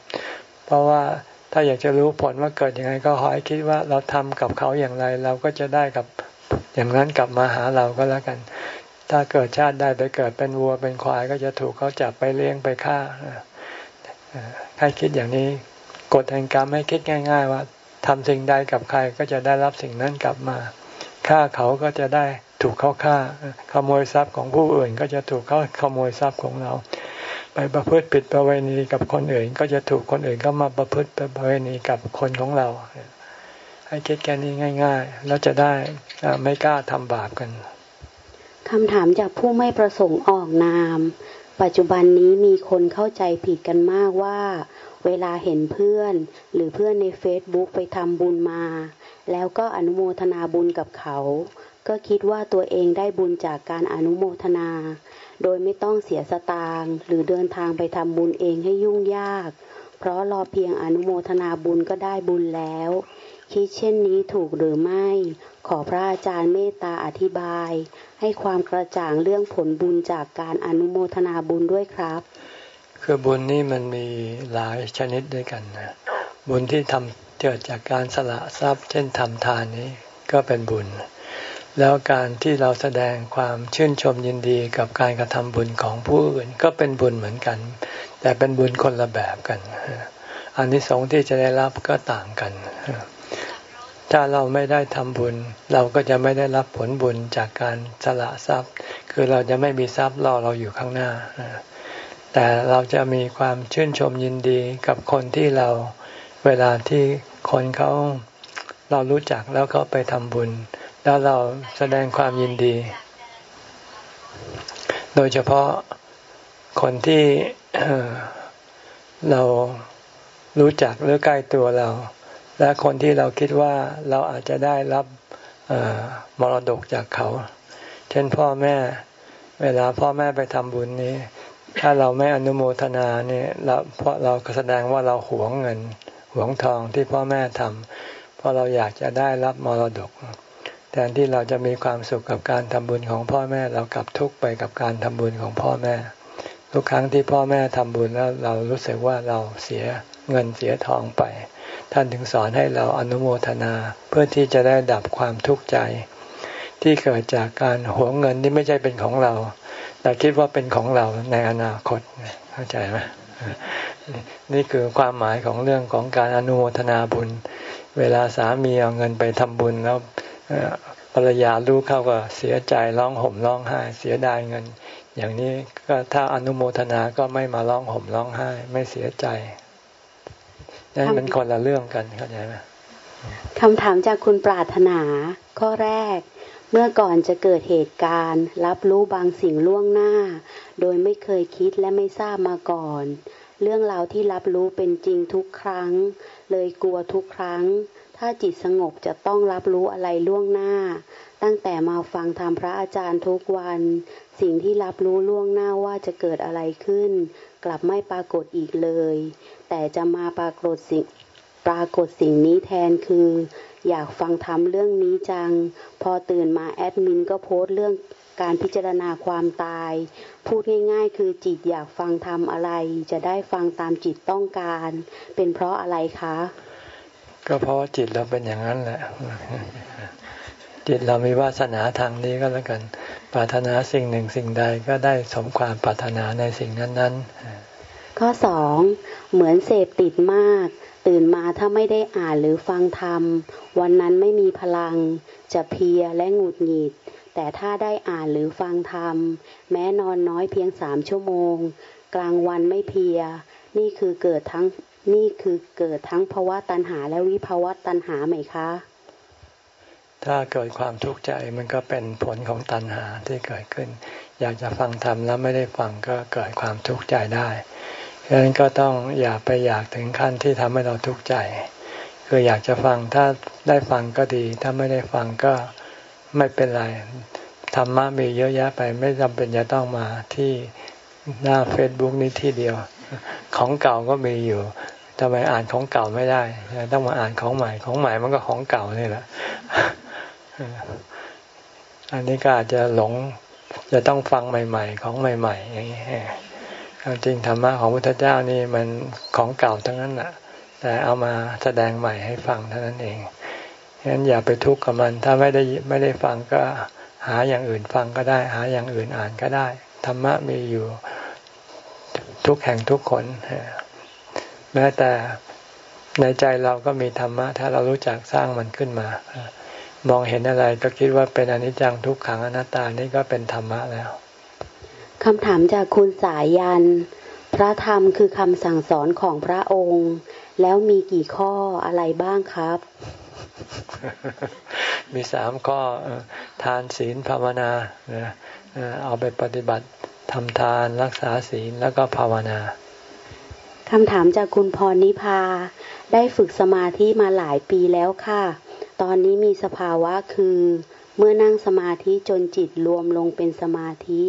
ำเพราะว่าถ้าอยากจะรู้ผลว่าเกิดยังไงก็ขอให้คิดว่าเราทำกับเขาอย่างไร เราก็จะได้กับอย่างนั้นกลับมาหาเราก็แล้วกัน ถ้าเกิดชาติได้ไปเกิดเป็นวัวเป็นควายก็จะถูกเขาจับไปเลี้ยงไปฆ่าให้คิดอย่างนี้กฎแห่งกรรมให้คิดง่าย ๆ ว่าทำสิ่งใดกับใครก็จะได้รับสิ่งนั้นกลับมาฆ่าเขาก็จะได้ถูกเขาฆ่าขโมยทรัพย์ของผู้อื่น ก็จะถูกเขาขโมยทรัพย์ของเรา ไปประพฤติผิดประเวณีกับคนอื่น ก็จะถูกคนอื่นก็มาประพฤติประเวณีกับคนของเราให้คิดแค่นี้ง่าย ๆ แล้วจะได้ไม่กล้าทำบาปกัน คำถามจากผู้ไม่ประสงค์ออกนาม ปัจจุบันนี้มีคนเข้าใจผิดกันมากว่า เวลาเห็นเพื่อน หรือเพื่อนในเฟซบุ๊กไปทำบุญมา แล้วก็อนุโมทนาบุญกับเขา ก็คิดว่าตัวเองได้บุญจากการอนุโมทนา โดยไม่ต้องเสียสตางค์หรือเดินทางไปทำบุญเองให้ยุ่งยาก เพราะรอเพียงอนุโมทนาบุญก็ได้บุญแล้ว คิดเช่นนี้ถูกหรือไม่ ขอพระอาจารย์เมตตาอธิบาย ให้ความกระจ่างเรื่องผลบุญจากการอนุโมทนาบุญด้วยครับ คือบุญนี่มันมีหลายชนิดด้วยกันนะบุญที่ทำเกิดจากการสละทรัพย์ เช่นทำทานนี้ก็เป็นบุญ แล้วการที่เราแสดงความชื่นชมยินดีกับการกระทำบุญของผู้อื่นก็เป็นบุญเหมือนกัน แต่เป็นบุญคนละแบบกันอันนี้สงที่จะได้รับก็ต่างกัน ถ้าเราไม่ได้ทำบุญ เราก็จะไม่ได้รับผลบุญจากการสละทรัพย์ คือเราจะไม่มีทรัพย์รอเราอยู่ข้างหน้า แต่เราจะมีความชื่นชมยินดีกับคนที่เราเวลาที่คนเขาเรารู้จักแล้วเขาไปทำบุญ แล้วเราแสดงความยินดี โดยเฉพาะคนที่เรารู้จักหรือใกล้ตัวเรา และคนที่เราคิดว่าเราอาจจะได้รับมรดกจากเขา เช่นพ่อแม่ เวลาพ่อแม่ไปทำบุญนี้ ถ้าเราไม่อนุโมทนาเนี่ยเราเพราะเราก็แสดงว่าเราหวงเงินหวงทองที่พ่อแม่ทำเพราะเราอยากจะได้รับมรดกแทนที่เราจะมีความสุขกับการทำบุญของพ่อแม่ เรากลับทุกข์ไปกับการทำบุญของพ่อแม่ ทุกครั้งที่พ่อแม่ทำบุญแล้วเรารู้สึกว่าเราเสียเงินเสียทองไป ท่านถึงสอนให้เราอนุโมทนาเพื่อที่จะได้ดับความทุกข์ใจ ที่เกิดจากการหวงเงินที่ไม่ใช่เป็นของเรา แต่คิดว่าเป็นของเราในอนาคตเข้าใจไหมนี่คือความหมายของเรื่องของการอนุโมทนาบุญ เวลาสามีเอาเงินไปทำบุญแล้วภรรยารู้เข้าก็เสียใจร้องห่มร้องไห้ เสียดายเงิน อย่างนี้ก็ถ้าอนุโมทนาก็ไม่มาร้องห่มร้องไห้ ไม่เสียใจ นั่นมันคนละเรื่องกันเข้าใจไหมคำถามจากคุณปรารถนา ข้อแรก เมื่อก่อนจะเกิดเหตุการณ์ รับรู้บางสิ่งล่วงหน้า โดยไม่เคยคิดและไม่ทราบมาก่อน เรื่องราวที่รับรู้เป็นจริงทุกครั้ง เลยกลัวทุกครั้ง ถ้าจิตสงบจะต้องรับรู้อะไรล่วงหน้า ตั้งแต่มาฟังธรรมพระอาจารย์ทุกวัน สิ่งที่รับรู้ล่วงหน้าว่าจะเกิดอะไรขึ้น กลับไม่ปรากฏอีกเลย แต่จะมาปรากฏสิ่งปรากฏสิ่งนี้แทนคือ อยากฟังทำเรื่องนี้จัง พอตื่นมาแอดมินก็โพสต์เรื่องการพิจารณาความตาย พูดง่ายๆ คือจิตอยากฟังทำอะไร จะได้ฟังตามจิตต้องการ เป็นเพราะอะไรคะ ก็เพราะว่าจิตเราเป็นอย่างนั้นแหละ จิตเรามีวาสนาทางนี้ก็แล้วกัน ปรารถนาสิ่งหนึ่งสิ่งใดก็ได้สมความปรารถนาในสิ่งนั้นๆ ข้อสองเหมือนเสพติดมาก ตื่นมาถ้าไม่ได้อ่านหรือฟังธรรม วันนั้นไม่มีพลัง จะเพียและหงุดหงิด แต่ถ้าได้อ่านหรือฟังธรรม แม้นอนน้อยเพียงสามชั่วโมง กลางวันไม่เพีย นี่คือเกิดทั้งนี่คือเกิดทั้งภาวะตัณหาและวิภาวะตัณหาไหมคะ ถ้าเกิดความทุกข์ใจมันก็เป็นผลของตัณหาที่เกิดขึ้น อยากจะฟังธรรมแล้วไม่ได้ฟังก็เกิดความทุกข์ใจได้ฉะนั้นก็ต้องอย่าไปอยากถึงขั้นที่ทำให้เราทุกข์ใจ คืออยากจะฟังถ้าได้ฟังก็ดี ถ้าไม่ได้ฟังก็ไม่เป็นไรธรรมะมีเยอะแยะไปไม่จำเป็นจะต้องมาที่หน้าเฟซบุ๊กนี้ที่เดียว ของเก่าก็มีอยู่ทำไมอ่านของเก่าไม่ได้ ต้องมาอ่านของใหม่ของใหม่มันก็ของเก่านี่แหละ อันนี้ก็อาจจะหลงจะต้องฟังใหม่ ๆ ของใหม่ ๆ อย่างนี้จริงธรรมะของพุทธเจ้านี่มันของเก่าทั้งนั้นแหละแต่เอามาแสดงใหม่ให้ฟังเท่านั้นเองฉะนั้นอย่าไปทุกข์กับมัน ถ้าไม่ได้ไม่ได้ฟังก็หาอย่างอื่นฟังก็ได้ หาอย่างอื่นอ่านก็ได้ ธรรมะมีอยู่ทุกแห่งทุกคนแม้แต่ในใจเราก็มีธรรมะ ถ้าเรารู้จักสร้างมันขึ้นมา มองเห็นอะไรก็คิดว่าเป็นอนิจจังทุกขังอนัตตานี่ก็เป็นธรรมะแล้วคำถามจากคุณสายยัน พระธรรมคือคำสั่งสอนของพระองค์ แล้วมีกี่ข้ออะไรบ้างครับ มีสามข้อทานศีลภาวนาเอาไปปฏิบัติทำทานรักษาศีลแล้วก็ภาวนาคำถามจากคุณพรนิพา ได้ฝึกสมาธิมาหลายปีแล้วค่ะ ตอนนี้มีสภาวะคือ เมื่อนั่งสมาธิจนจิตรวมลงเป็นสมาธิ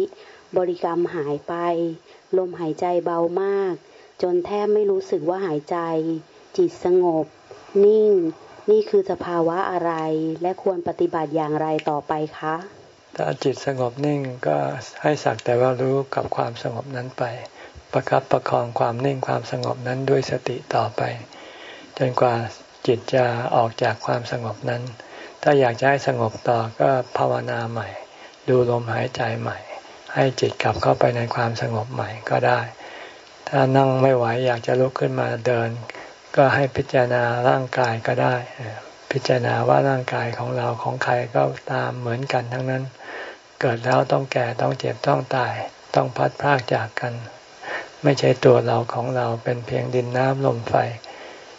บริกรรมหายไป ลมหายใจเบามาก จนแทบไม่รู้สึกว่าหายใจ จิตสงบ นิ่ง นี่คือสภาวะอะไร และควรปฏิบัติอย่างไรต่อไปคะ ถ้าจิตสงบนิ่งก็ให้สักแต่ว่ารู้กับความสงบนั้นไป ประครับประคองความนิ่งความสงบนั้นด้วยสติต่อไป จนกว่า จิตจะออกจากความสงบนั้น ถ้าอยากจะให้สงบต่อก็ภาวนาใหม่ ดูลมหายใจใหม่ ให้จิตกลับเข้าไปในความสงบใหม่ก็ได้ ถ้านั่งไม่ไหวอยากจะลุกขึ้นมาเดิน ก็ให้พิจารณาร่างกายก็ได้ พิจารณาว่าร่างกายของเราของใครก็ตามเหมือนกันทั้งนั้น เกิดแล้วต้องแก่ต้องเจ็บต้องตาย ต้องพัดพรากจากกัน ไม่ใช่ตัวเราของเราเป็นเพียงดินน้ำลมไฟ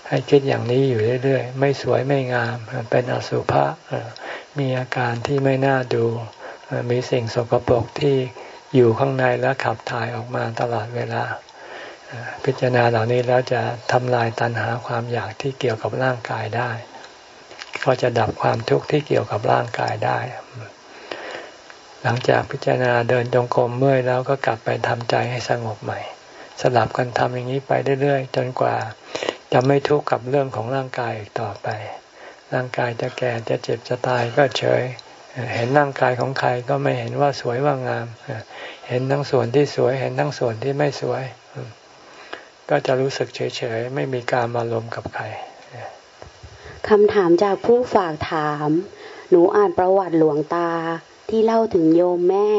ให้คิดอย่างนี้อยู่เรื่อยๆ ไม่สวยไม่งาม เป็นอสุภะมีอาการที่ไม่น่าดู มีสิ่งสกปรกที่อยู่ข้างในและขับถ่ายออกมาตลอดเวลา พิจารณาเหล่านี้แล้วจะทำลายตัณหาความอยากที่เกี่ยวกับร่างกายได้ ก็จะดับความทุกข์ที่เกี่ยวกับร่างกายได้ หลังจากพิจารณาเดินจงกรมเมื่อยแล้วก็กลับไปทำใจให้สงบใหม่ สลับกันทำอย่างนี้ไปเรื่อยๆ จนกว่า จะไม่ทุกข์กับเรื่องของร่างกายอีกต่อไป ร่างกายจะแก่จะเจ็บจะตายก็เฉย เห็นร่างกายของใครก็ไม่เห็นว่าสวยว่างาม เห็นทั้งส่วนที่สวย เห็นทั้งส่วนที่ไม่สวย ก็จะรู้สึกเฉยๆ ไม่มีการมารมกับใครคำถามจากผู้ฝากถาม หนูอ่านประวัติหลวงตาที่เล่าถึงโยมแม่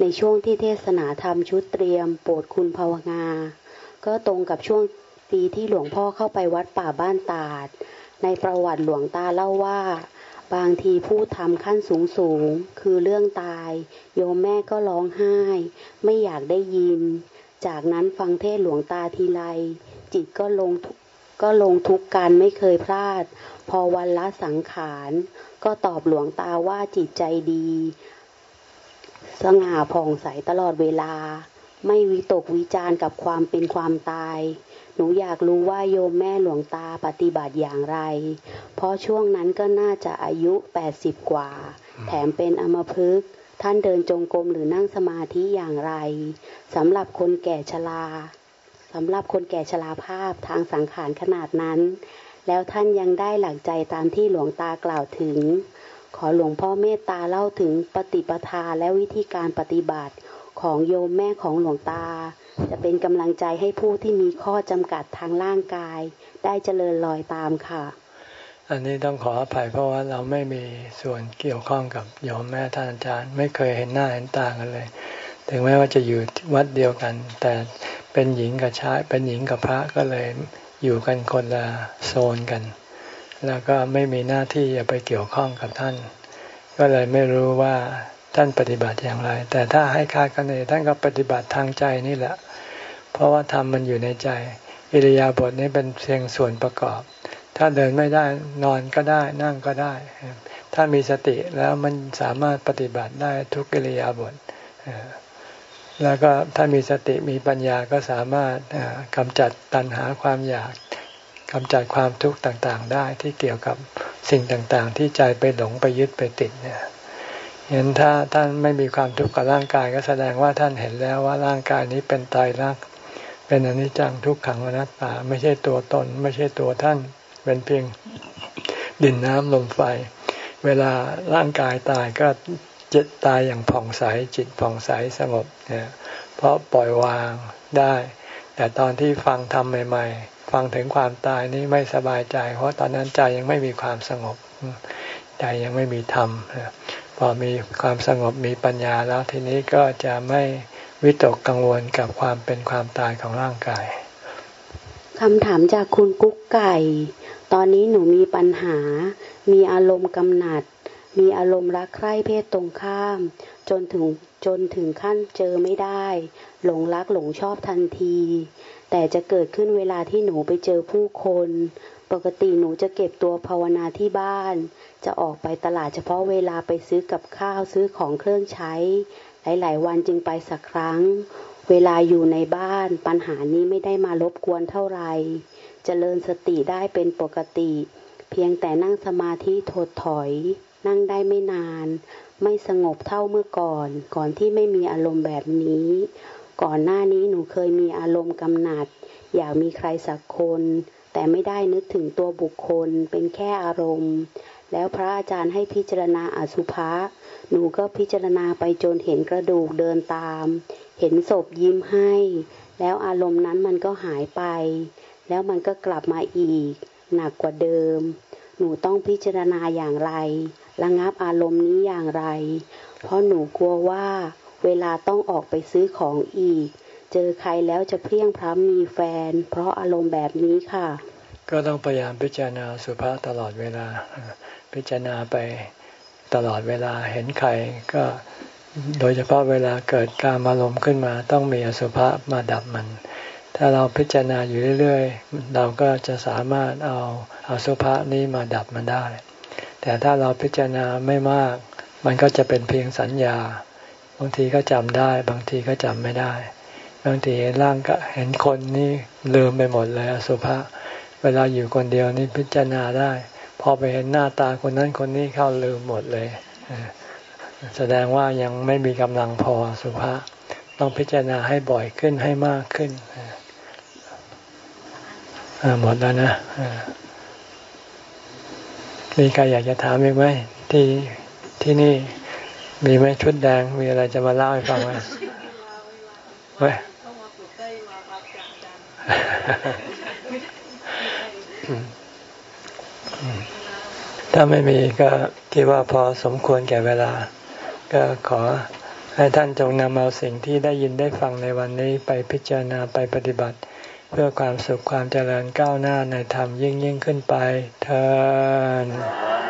ในช่วงที่เทศนาธรรมชุดเตรียมโปรดคุณภาวนาก็ตรงกับช่วง ปีที่หลวงพ่อเข้าไปวัดป่าบ้านตาด ในประวัติหลวงตาเล่าว่า บางทีพูดทำขั้นสูงสูง คือเรื่องตาย โยมแม่ก็ร้องไห้ ไม่อยากได้ยิน จากนั้นฟังเทศหลวงตาทีไร จิตก็ลงก็ลงทุกการไม่เคยพลาด พอวันละสังขาร ก็ตอบหลวงตาว่าจิตใจดี สง่าผ่องใสตลอดเวลา ไม่วิตกวิจารกับความเป็นความตาย หนูอยากรู้ว่าโยมแม่หลวงตาปฏิบัติอย่างไร เพราะช่วงนั้นก็น่าจะอายุแปดสิบกว่า แถมเป็นอมพึกท่านเดินจงกรมหรือนั่งสมาธิอย่างไรสำหรับคนแก่ชราสำหรับคนแก่ชราภาพทางสังขารขนาดนั้น แล้วท่านยังได้หลักใจตามที่หลวงตากล่าวถึง ขอหลวงพ่อเมตตาเล่าถึงปฏิปทาและวิธีการปฏิบัติของโยมแม่ของหลวงตา จะเป็นกำลังใจให้ผู้ที่มีข้อจำกัดทางร่างกาย ได้เจริญรอยตามค่ะ อันนี้ต้องขออภัยเพราะว่าเราไม่มีส่วนเกี่ยวข้องกับโยมแม่ท่านอาจารย์ ไม่เคยเห็นหน้าเห็นตากันเลย ถึงแม้ว่าจะอยู่วัดเดียวกัน แต่เป็นหญิงกับชายเป็นหญิงกับพระก็เลยอยู่กันคนละโซนกัน แล้วก็ไม่มีหน้าที่จะไปเกี่ยวข้องกับท่าน ก็เลยไม่รู้ว่าท่านปฏิบัติอย่างไร แต่ถ้าให้คาดกันเองท่านก็ปฏิบัติทางใจนี่แหละ เพราะว่าธรรมมันอยู่ในใจ อิริยาบถนี้เป็นเพียงส่วนประกอบ ถ้าเดินไม่ได้นอนก็ได้นั่งก็ได้ ถ้ามีสติแล้วมันสามารถปฏิบัติได้ทุกอิริยาบถแล้วก็ถ้ามีสติมีปัญญาก็สามารถกำจัดตัณหาความอยากกำจัดความทุกข์ต่างๆ ได้ที่เกี่ยวกับสิ่งต่างๆ ที่ใจไปหลงไปยึดไปติดเนี่ยเห็นถ้าท่านไม่มีความทุกข์กับร่างกายก็แสดงว่าท่านเห็นแล้วว่าร่างกายนี้เป็นตายรัก เป็นอนิจจังทุกขังอนัตตา ไม่ใช่ตัวตน ไม่ใช่ตัวท่าน เป็นเพียงดินน้ำลมไฟ เวลาร่างกายตายก็จิตตายอย่างผ่องใสจิตผ่องใสสงบเนี่ยเพราะปล่อยวางได้ แต่ตอนที่ฟังทำใหม่ ๆ ฟังถึงความตายนี้ไม่สบายใจ เพราะตอนนั้นใจยังไม่มีความสงบใจยังไม่มีธรรมพอมีความสงบมีปัญญาแล้วทีนี้ก็จะไม่ วิตกกังวลกับความเป็นความตายของร่างกายคำถามจากคุณกุ๊กไก่ ตอนนี้หนูมีปัญหา มีอารมณ์กำหนัด มีอารมณ์รักใคร่เพศตรงข้าม จนถึงจนถึงขั้นเจอไม่ได้ หลงรักหลงชอบทันที แต่จะเกิดขึ้นเวลาที่หนูไปเจอผู้คน ปกติหนูจะเก็บตัวภาวนาที่บ้าน จะออกไปตลาดเฉพาะเวลาไปซื้อกับข้าวซื้อของเครื่องใช้ หลาย ๆ วันจึงไปสักครั้ง เวลาอยู่ในบ้านปัญหานี้ไม่ได้มารบกวนเท่าไหร่จเจริญสติได้เป็นปกติ เพียงแต่นั่งสมาธิถดถอย นั่งได้ไม่นาน ไม่สงบเท่าเมื่อก่อน ก่อนที่ไม่มีอารมณ์แบบนี้ ก่อนหน้านี้หนูเคยมีอารมณ์กำหนัด อยากมีใครสักคน แต่ไม่ได้นึกถึงตัวบุคคลเป็นแค่อารมณ์ แล้วพระอาจารย์ให้พิจารณาอสุภะหนูก็พิจารณาไปจนเห็นกระดูกเดินตาม เห็นศพยิ้มให้ แล้วอารมณ์นั้นมันก็หายไป แล้วมันก็กลับมาอีก หนักกว่าเดิม หนูต้องพิจารณาอย่างไร ระงับอารมณ์นี้อย่างไร เพราะหนูกลัวว่าเวลาต้องออกไปซื้อของอีก เจอใครแล้วจะเพี้ยงพร้ำมีแฟน เพราะอารมณ์แบบนี้ค่ะ ก็ต้องพยายามพิจารณาสุภาษตลอดเวลา พิจารณาไปตลอดเวลาเห็นใครก็โดยเฉพาะเวลาเกิดการอารมณ์ขึ้นมา ต้องมีอสุภะมาดับมัน ถ้าเราพิจารณาอยู่เรื่อยๆ เราก็จะสามารถเอาอาสุภะนี้มาดับมันได้ แต่ถ้าเราพิจารณาไม่มาก มันก็จะเป็นเพียงสัญญา บางทีก็จำได้ บางทีก็จำไม่ได้ บางทีเห็นร่างก็เห็นคนนี่ลืมไปหมดเลยอสุภะ เวลาอยู่คนเดียวนี่พิจารณาได้ พอไปเห็นหน้าตาคนนั้นคนนี้เข้าลืมหมดเลยแสดงว่ายังไม่มีกำลังพอสุภาษต้องพิจารณาให้บ่อยขึ้นให้มากขึ้นหมดแล้วนะมีใครอยากจะถามอีกไหมที่ที่นี่มีไหมชุดแดงมีอะไรจะมาเล่าให้ฟังไหมไว้ ถ้าไม่มีก็คิดว่าพอสมควรแก่เวลา ก็ขอให้ท่านจงนำเอาสิ่งที่ได้ยินได้ฟังในวันนี้ไปพิจารณาไปปฏิบัติ เพื่อความสุขความเจริญก้าวหน้าในธรรมยิ่งยิ่งขึ้นไปเธอ